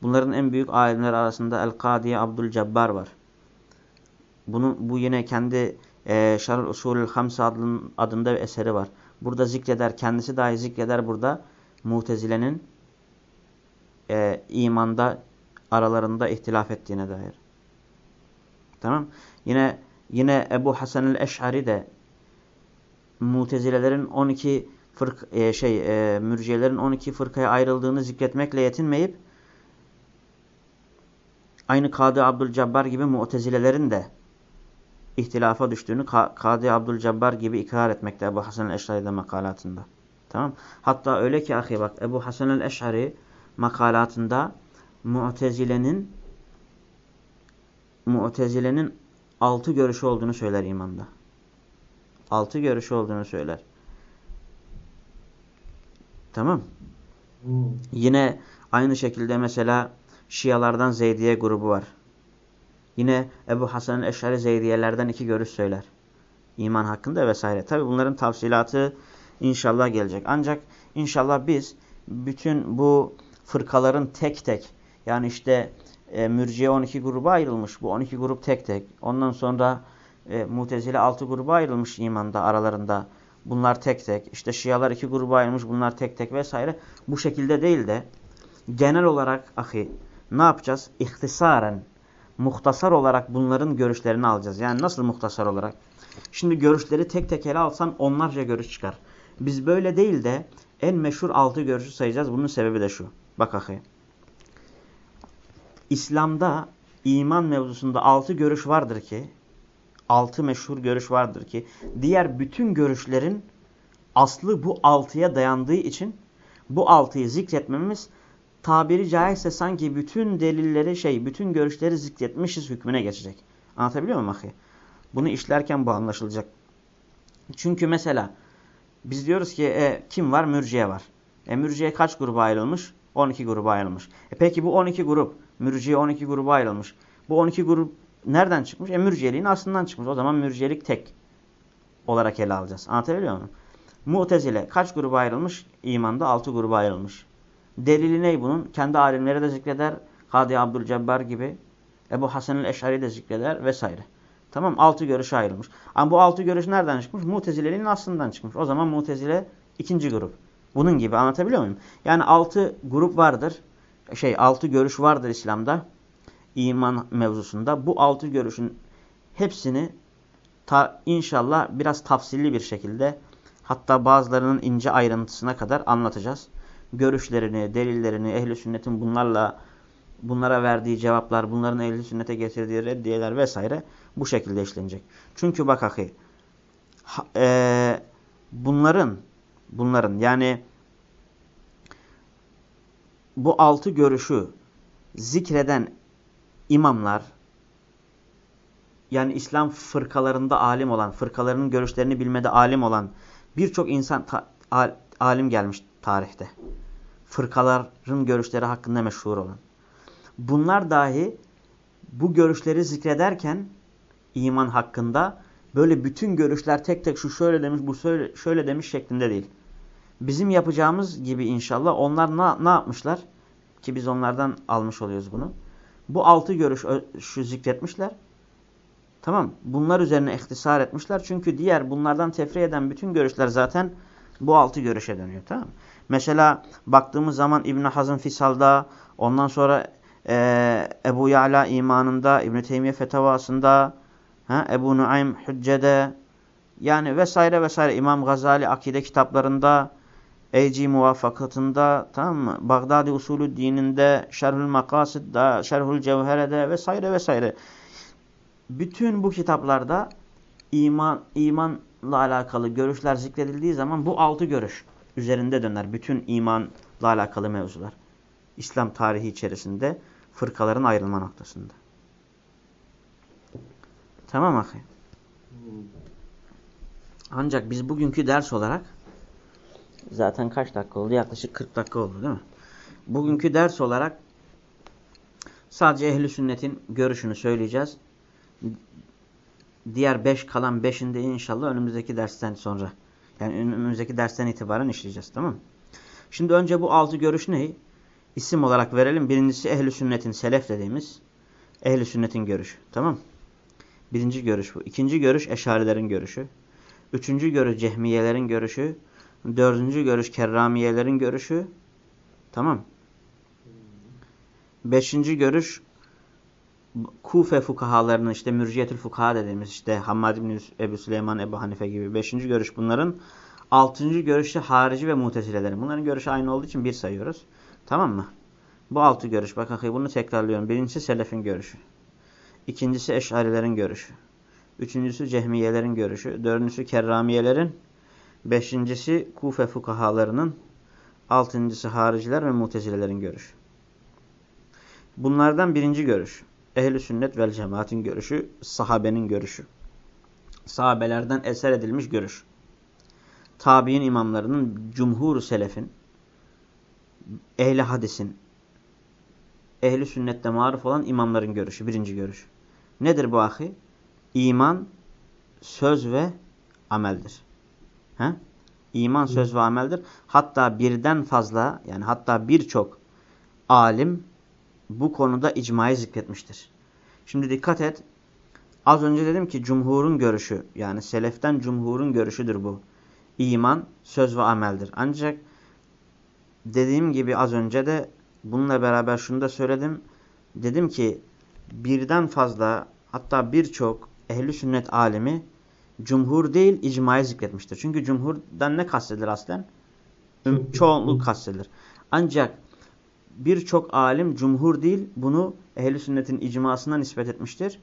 Bunların en büyük alimler arasında El-Kadiye Abdülcebbar var. Bunu, bu yine kendi e, Şarl Usulül Hamse adında bir eseri var. Burada zikreder, kendisi dahi zikreder burada Mu'tezile'nin e, imanda aralarında ihtilaf ettiğine dair. Tamam. Yine yine Ebu Hasan el-Eş'ari de Mutezilelerin 12 fırk e, şey e, mürciyelerin 12 fırkaya ayrıldığını zikretmekle yetinmeyip aynı Kadı Abdülcabbar gibi Mu'tezilelerin de ihtilafa düştüğünü Kadı Abdülcabbar gibi ikrar etmekte Ebu Hasan el-Eş'ari'de makalatında. Tamam. Hatta öyle ki ahi bak Ebu Hasan el-Eş'ari makalatında Mu'tezile'nin Mu'tezile'nin altı görüşü olduğunu söyler imanda. Altı görüşü olduğunu söyler. Tamam. Hmm. Yine aynı şekilde mesela Şialardan Zeydiye grubu var. Yine Ebu Hasan'ın Eşari Zeydiyelerden iki görüş söyler. İman hakkında vesaire. Tabi bunların tafsilatı inşallah gelecek. Ancak inşallah biz bütün bu fırkaların tek tek yani işte e, mürciye 12 gruba ayrılmış. Bu 12 grup tek tek. Ondan sonra e, mutezile 6 gruba ayrılmış imanda aralarında. Bunlar tek tek. İşte şialar 2 gruba ayrılmış. Bunlar tek tek vesaire. Bu şekilde değil de genel olarak ahi ne yapacağız? İhtisaren, muhtasar olarak bunların görüşlerini alacağız. Yani nasıl muhtasar olarak? Şimdi görüşleri tek tek ele alsan onlarca görüş çıkar. Biz böyle değil de en meşhur altı görüşü sayacağız. Bunun sebebi de şu. Bak ahi. İslam'da iman mevzusunda altı görüş vardır ki, altı meşhur görüş vardır ki, diğer bütün görüşlerin aslı bu altıya dayandığı için bu altıyı zikretmemiz tabiri caizse sanki bütün delilleri şey, bütün görüşleri zikretmişiz hükmüne geçecek. Anlatabiliyor muyum ahi? Bunu işlerken bu anlaşılacak. Çünkü mesela biz diyoruz ki e, kim var? Mürciye var. E, mürciye kaç gruba ayrılmış? 12 gruba ayrılmış. E, peki bu 12 grup Mürciye 12 gruba ayrılmış. Bu 12 grup nereden çıkmış? E mürciyeliğin aslından çıkmış. O zaman mürciyelik tek olarak ele alacağız. Anlatabiliyor muyum? Mu'tezile kaç gruba ayrılmış? İmanda 6 gruba ayrılmış. Delili ne bunun? Kendi alimleri de zikreder. Hadi Abdülcebbar gibi. Ebu Hasan el-Eşari de zikreder vesaire. Tamam 6 görüşe ayrılmış. Ama bu 6 görüş nereden çıkmış? Mu'tezileliğin aslından çıkmış. O zaman Mu'tezile ikinci grup. Bunun gibi anlatabiliyor muyum? Yani 6 grup vardır şey altı görüş vardır İslam'da iman mevzusunda. Bu altı görüşün hepsini ta, inşallah biraz tafsilli bir şekilde hatta bazılarının ince ayrıntısına kadar anlatacağız. Görüşlerini, delillerini, ehli sünnetin bunlarla bunlara verdiği cevaplar, bunların ehli sünnete getirdiği reddiyeler vesaire bu şekilde işlenecek. Çünkü bak ahi, e, bunların bunların yani bu altı görüşü zikreden imamlar yani İslam fırkalarında alim olan, fırkalarının görüşlerini bilmede alim olan birçok insan al, alim gelmiş tarihte. Fırkaların görüşleri hakkında meşhur olan. Bunlar dahi bu görüşleri zikrederken iman hakkında böyle bütün görüşler tek tek şu şöyle demiş, bu şöyle, şöyle demiş şeklinde değil. Bizim yapacağımız gibi inşallah onlar ne, ne yapmışlar? Ki biz onlardan almış oluyoruz bunu. Bu altı görüş şu zikretmişler. Tamam. Bunlar üzerine ihtisar etmişler. Çünkü diğer bunlardan tefri eden bütün görüşler zaten bu altı görüşe dönüyor. Tamam Mesela baktığımız zaman İbn Hazm Fisal'da, ondan sonra e, Ebu Ya'la imanında, İbn Teymiye fetavasında, ha, Ebu Nuaym Hücce'de, yani vesaire vesaire İmam Gazali akide kitaplarında, Eyci muvaffakatında tamam mı? Bagdadi usulü dininde, Şerhül Makasid'da, Şerhül Cevhere'de vesaire vesaire. Bütün bu kitaplarda iman imanla alakalı görüşler zikredildiği zaman bu altı görüş üzerinde döner. Bütün imanla alakalı mevzular. İslam tarihi içerisinde fırkaların ayrılma noktasında. Tamam ahi. Ancak biz bugünkü ders olarak Zaten kaç dakika oldu? Yaklaşık 40 dakika oldu değil mi? Bugünkü ders olarak sadece ehli sünnetin görüşünü söyleyeceğiz. Diğer beş kalan beşinde inşallah önümüzdeki dersten sonra. Yani önümüzdeki dersten itibaren işleyeceğiz tamam mı? Şimdi önce bu altı görüş ne? İsim olarak verelim. Birincisi ehli sünnetin selef dediğimiz ehli sünnetin görüşü. Tamam Birinci görüş bu. İkinci görüş eşarilerin görüşü. Üçüncü görüş cehmiyelerin görüşü. Dördüncü görüş kerramiyelerin görüşü. Tamam. Beşinci görüş Kufe fukahalarının işte mürciyetül fukaha dediğimiz işte Hammad bin Ebu Süleyman, Ebu Hanife gibi beşinci görüş bunların. Altıncı görüşte harici ve mutezilelerin. Bunların görüşü aynı olduğu için bir sayıyoruz. Tamam mı? Bu altı görüş. Bak bunu tekrarlıyorum. Birincisi selefin görüşü. İkincisi eşarilerin görüşü. Üçüncüsü cehmiyelerin görüşü. Dördüncüsü kerramiyelerin. Beşincisi kufe fukahalarının. Altıncısı hariciler ve mutezilelerin görüşü. Bunlardan birinci görüş. Ehli sünnet vel cemaatin görüşü. Sahabenin görüşü. Sahabelerden eser edilmiş görüş. Tabi'in imamlarının, cumhur selefin, ehli hadisin, ehli sünnette maruf olan imamların görüşü. Birinci görüş. Nedir bu ahi? İman, söz ve ameldir. He? İman, söz ve ameldir. Hatta birden fazla yani hatta birçok alim bu konuda icmayı zikretmiştir. Şimdi dikkat et. Az önce dedim ki cumhurun görüşü yani seleften cumhurun görüşüdür bu. İman, söz ve ameldir. Ancak dediğim gibi az önce de bununla beraber şunu da söyledim. Dedim ki birden fazla hatta birçok ehli sünnet alimi cumhur değil icmayı zikretmiştir. Çünkü cumhurdan ne kastedilir aslen? Çoğunluk kastedilir. Ancak birçok alim cumhur değil bunu ehli sünnetin icmasına nispet etmiştir.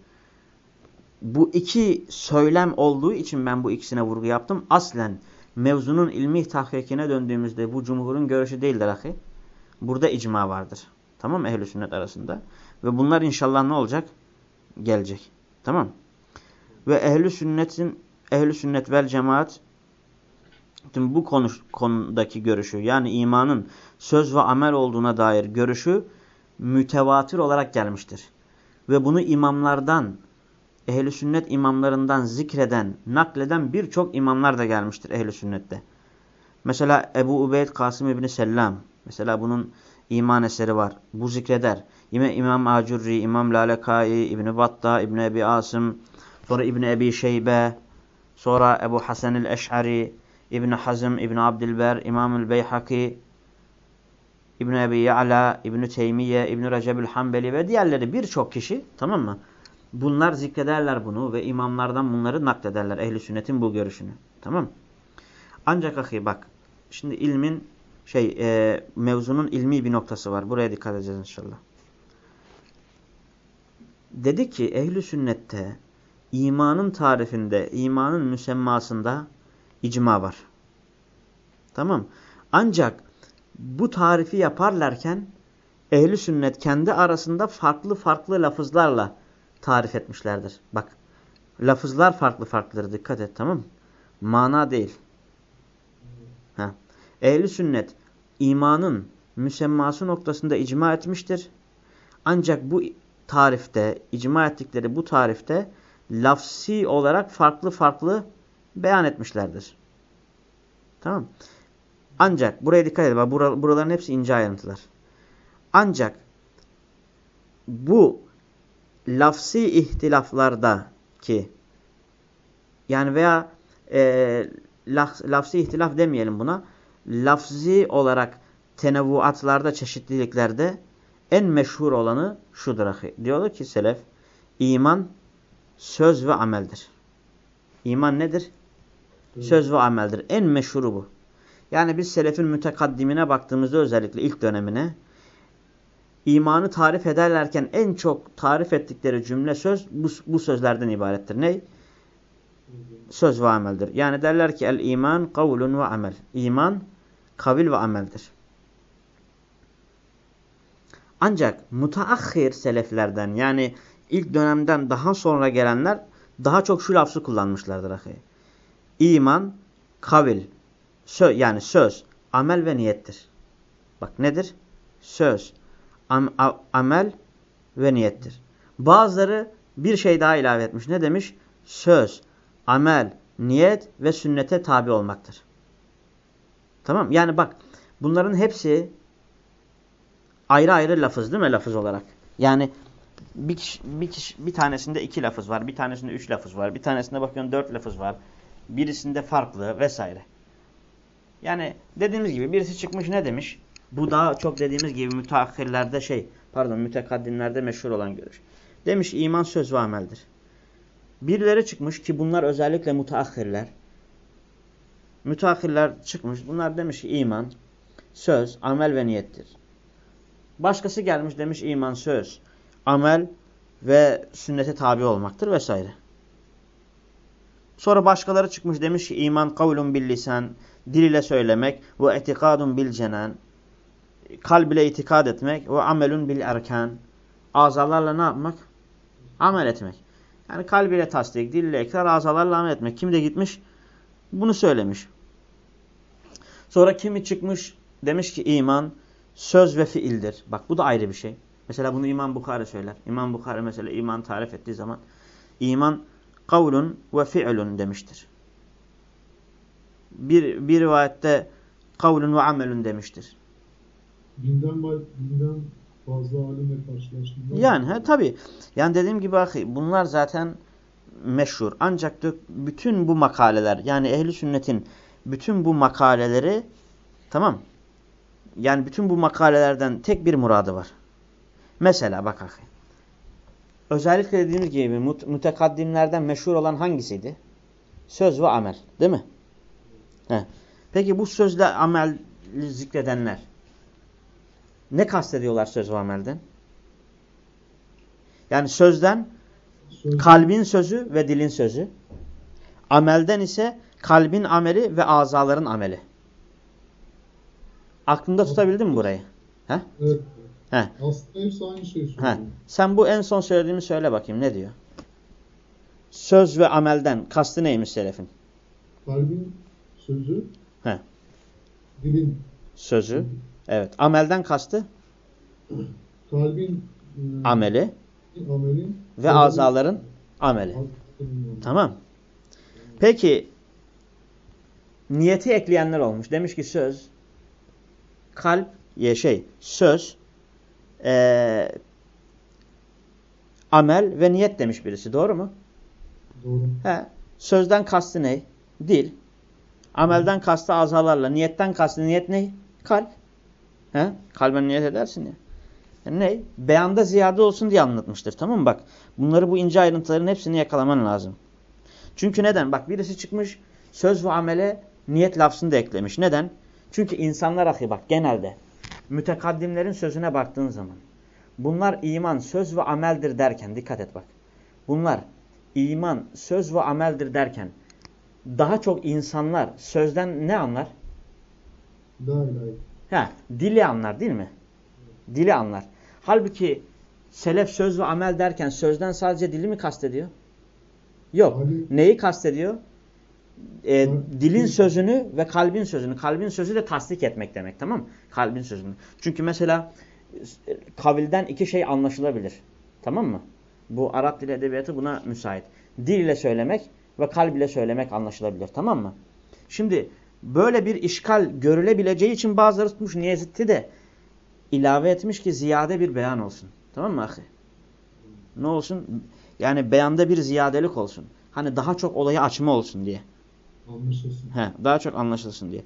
Bu iki söylem olduğu için ben bu ikisine vurgu yaptım. Aslen mevzunun ilmi tahkikine döndüğümüzde bu cumhurun görüşü değildir ahi. Burada icma vardır. Tamam mı sünnet arasında? Ve bunlar inşallah ne olacak? Gelecek. Tamam Ve ehl sünnetin ehl sünnet vel cemaat tüm bu konu, konudaki görüşü yani imanın söz ve amel olduğuna dair görüşü mütevatir olarak gelmiştir. Ve bunu imamlardan ehli sünnet imamlarından zikreden, nakleden birçok imamlar da gelmiştir ehli sünnette. Mesela Ebu Ubeyd Kasım İbni Sellam. Mesela bunun iman eseri var. Bu zikreder. Yine İmam Acurri, İmam Lalekai, İbni Batta, İbni Ebi Asım, sonra İbni Ebi Şeybe, sonra Ebu Hasan el-Eş'ari, İbni Hazm, İbni Abdilber, İmam el-Beyhaki, İbni Ebi Ya'la, İbni Teymiye, İbni Recep'ül Hanbeli ve diğerleri birçok kişi tamam mı? Bunlar zikrederler bunu ve imamlardan bunları naklederler. Ehli sünnetin bu görüşünü. Tamam Ancak ahi bak. Şimdi ilmin şey e, mevzunun ilmi bir noktası var. Buraya dikkat edeceğiz inşallah. Dedi ki ehli sünnette imanın tarifinde, imanın müsemmasında icma var. Tamam. Ancak bu tarifi yaparlarken ehli sünnet kendi arasında farklı farklı lafızlarla tarif etmişlerdir. Bak lafızlar farklı farklıdır dikkat et tamam mı? Mana değil. Ha. Ehli sünnet imanın müsemması noktasında icma etmiştir. Ancak bu tarifte, icma ettikleri bu tarifte lafsi olarak farklı farklı beyan etmişlerdir. Tamam Ancak buraya dikkat edin. Buraların hepsi ince ayrıntılar. Ancak bu lafsi ihtilaflarda ki yani veya e, laf, lafsi ihtilaf demeyelim buna. Lafzi olarak tenevvuatlarda, çeşitliliklerde en meşhur olanı şudur. Diyorlar ki selef, iman söz ve ameldir. İman nedir? Söz ve ameldir. En meşhuru bu. Yani biz selefin mütekaddimine baktığımızda özellikle ilk dönemine imanı tarif ederlerken en çok tarif ettikleri cümle söz bu, bu sözlerden ibarettir. Ne? Söz ve ameldir. Yani derler ki el iman kavlun ve amel. İman kavil ve ameldir. Ancak mutaahhir seleflerden yani ilk dönemden daha sonra gelenler daha çok şu lafzı kullanmışlardır. Ahi. İman, kavil, söz, yani söz, amel ve niyettir. Bak nedir? Söz, am, amel ve niyettir. Bazıları bir şey daha ilave etmiş. Ne demiş? söz, amel, niyet ve sünnete tabi olmaktır. Tamam Yani bak bunların hepsi ayrı ayrı lafız değil mi lafız olarak? Yani bir, kişi, bir, kişi, bir tanesinde iki lafız var, bir tanesinde üç lafız var, bir tanesinde bakıyorsun dört lafız var, birisinde farklı vesaire. Yani dediğimiz gibi birisi çıkmış ne demiş? Bu daha çok dediğimiz gibi müteahhirlerde şey, pardon mütekaddimlerde meşhur olan görüş. Demiş iman söz ve ameldir. Birileri çıkmış ki bunlar özellikle müteahhirler. Müteahhirler çıkmış. Bunlar demiş ki iman, söz, amel ve niyettir. Başkası gelmiş demiş iman, söz, amel ve sünnete tabi olmaktır vesaire. Sonra başkaları çıkmış demiş ki iman kavlun bil dil ile söylemek ve etikadun bil cenan, kalb ile itikad etmek ve amelun bil erkan. Azalarla ne yapmak? Amel etmek. Yani kalb ile tasdik, dil ile ikrar, azalarla amel etmek. Kim de gitmiş? Bunu söylemiş. Sonra kimi çıkmış demiş ki iman söz ve fiildir. Bak bu da ayrı bir şey. Mesela bunu İmam Bukhari söyler. İmam Bukhari mesela iman tarif ettiği zaman iman kavlun ve fi'lun demiştir. Bir, bir rivayette kavlun ve amelun demiştir. Binden, binden fazla alimle karşılaştığında... Yani he, tabi. Yani dediğim gibi ahi, bunlar zaten meşhur. Ancak bütün bu makaleler yani ehli sünnetin bütün bu makaleleri tamam yani bütün bu makalelerden tek bir muradı var. Mesela bak ahi. Özellikle dediğimiz gibi mütekaddimlerden meşhur olan hangisiydi? Söz ve amel. Değil mi? He. Peki bu sözle amel zikredenler ne kastediyorlar söz ve amelden? Yani sözden Söz... kalbin sözü ve dilin sözü. Amelden ise kalbin ameli ve azaların ameli. Aklında tutabildin mi burayı? He? Evet. He. Aslında hepsi aynı şeyi söylüyor. He. Sen bu en son söylediğimi söyle bakayım ne diyor? Söz ve amelden kastı neymiş selefin? Kalbin sözü. He. Dilin sözü. Evet. Amelden kastı? Kalbin e, ameli. Amelin. Ve azaların ameli. Tamam. Peki niyeti ekleyenler olmuş. Demiş ki söz, kalp, ya şey, söz, e, amel ve niyet demiş birisi. Doğru mu? Doğru. He. Sözden kastı ne? Dil. Amelden kastı azalarla. Niyetten kastı niyet ne? Kalp. He? Kalben niyet edersin ya. Yani ne? Beyanda ziyade olsun diye anlatmıştır. Tamam mı? Bak bunları bu ince ayrıntıların hepsini yakalaman lazım. Çünkü neden? Bak birisi çıkmış söz ve amele niyet lafzını da eklemiş. Neden? Çünkü insanlar ahi bak genelde mütekaddimlerin sözüne baktığın zaman bunlar iman, söz ve ameldir derken dikkat et bak. Bunlar iman, söz ve ameldir derken daha çok insanlar sözden ne anlar? La Ha, dili anlar değil mi? Dili anlar. Halbuki selef söz ve amel derken sözden sadece dili mi kastediyor? Yok. Ali. Neyi kastediyor? E, dilin sözünü ve kalbin sözünü. Kalbin sözü de tasdik etmek demek tamam mı? Kalbin sözünü. Çünkü mesela e, kavilden iki şey anlaşılabilir. Tamam mı? Bu Arap dili edebiyatı buna müsait. Dil ile söylemek ve kalb ile söylemek anlaşılabilir. Tamam mı? Şimdi böyle bir işgal görülebileceği için bazıları tutmuş Niyezitti de ilave etmiş ki ziyade bir beyan olsun. Tamam mı ahi? Ne olsun? Yani beyanda bir ziyadelik olsun. Hani daha çok olayı açma olsun diye. Anlaşılsın. He, daha çok anlaşılsın diye.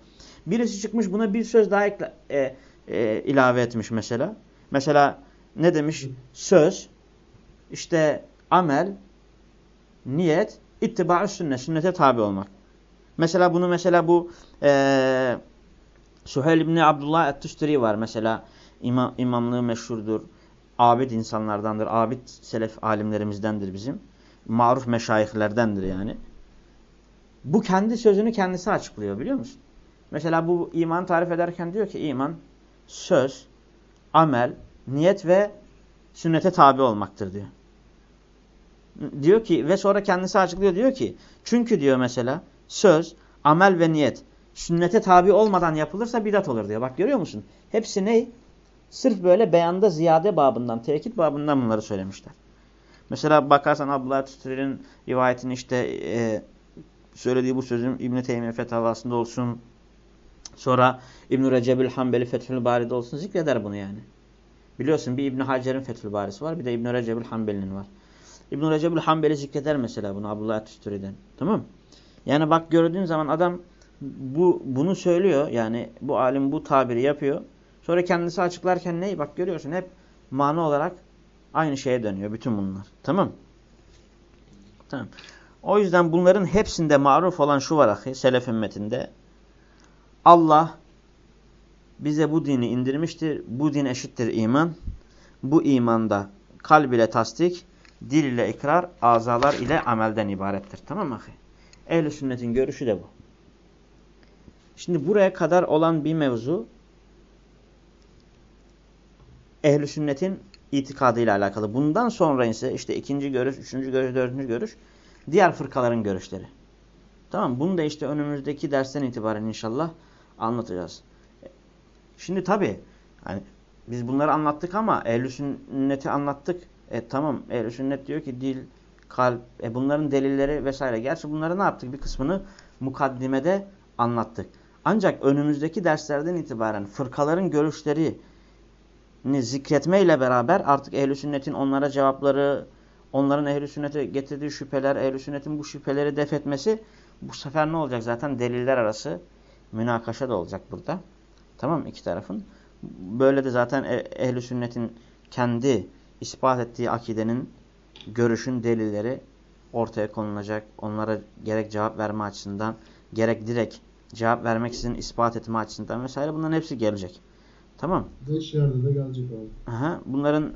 Birisi çıkmış buna bir söz daha ekle, e, e, ilave etmiş mesela. Mesela ne demiş? Söz, işte amel, niyet, ittiba sünnet, sünnete tabi olmak. Mesela bunu mesela bu e, Suheyl İbni Abdullah Et-Tüsteri var mesela. İmam, imamlığı meşhurdur. Abid insanlardandır. Abid selef alimlerimizdendir bizim. Maruf meşayihlerdendir yani. Bu kendi sözünü kendisi açıklıyor biliyor musun? Mesela bu iman tarif ederken diyor ki iman söz, amel, niyet ve sünnete tabi olmaktır diyor. Diyor ki ve sonra kendisi açıklıyor diyor ki çünkü diyor mesela söz, amel ve niyet sünnete tabi olmadan yapılırsa bidat olur diyor. Bak görüyor musun? Hepsi ne? Sırf böyle beyanda ziyade babından, tekit babından bunları söylemişler. Mesela bakarsan Abdullah Tüstüri'nin rivayetini işte e, söylediği bu sözün İbn-i Teymiye fetavasında olsun. Sonra İbn-i Recep'ül Hanbeli Fethül Bari'de olsun zikreder bunu yani. Biliyorsun bir İbn Hacer'in Fethül Barisi var bir de İbn Recep'ül Hanbeli'nin var. İbn Recep'ül Hanbeli zikreder mesela bunu Abdullah Tüstüri'den. Tamam Yani bak gördüğün zaman adam bu bunu söylüyor. Yani bu alim bu tabiri yapıyor. Sonra kendisi açıklarken neyi? Bak görüyorsun hep mana olarak aynı şeye dönüyor bütün bunlar. Tamam Tamam. O yüzden bunların hepsinde maruf olan şu var ahi selef ümmetinde. Allah bize bu dini indirmiştir. Bu din eşittir iman. Bu imanda kalb ile tasdik, dil ile ikrar, azalar ile amelden ibarettir. Tamam mı? Ehl-i sünnetin görüşü de bu. Şimdi buraya kadar olan bir mevzu ehl-i sünnetin itikadıyla alakalı. Bundan sonra ise işte ikinci görüş, üçüncü görüş, dördüncü görüş diğer fırkaların görüşleri. Tamam Bunu da işte önümüzdeki dersten itibaren inşallah anlatacağız. Şimdi tabi yani biz bunları anlattık ama ehl sünneti anlattık. E tamam ehl sünnet diyor ki dil, kalp, e bunların delilleri vesaire. Gerçi bunları ne yaptık? Bir kısmını mukaddimede anlattık. Ancak önümüzdeki derslerden itibaren fırkaların görüşlerini zikretmeyle beraber artık ehl sünnetin onlara cevapları, onların ehl sünnete getirdiği şüpheler, ehl sünnetin bu şüpheleri def etmesi bu sefer ne olacak? Zaten deliller arası münakaşa da olacak burada. Tamam mı? İki tarafın. Böyle de zaten e, ehli sünnetin kendi ispat ettiği akidenin, görüşün delilleri ortaya konulacak. Onlara gerek cevap verme açısından, gerek direkt cevap vermek için ispat etme açısından vesaire bunların hepsi gelecek. Tamam. Beş yerde de gelecek abi. Aha, bunların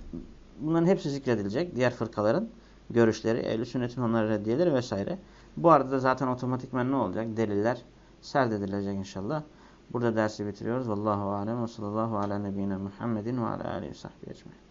bunların hepsi zikredilecek. Diğer fırkaların görüşleri, ehl sünnetin onları reddiyeleri vesaire. Bu arada da zaten otomatikmen ne olacak? Deliller serdedilecek inşallah. Burada dersi bitiriyoruz. Vallahu alem ve sallallahu ala nebiyyina Muhammedin ve ala aleyhi ve sahbihi ecmaîn.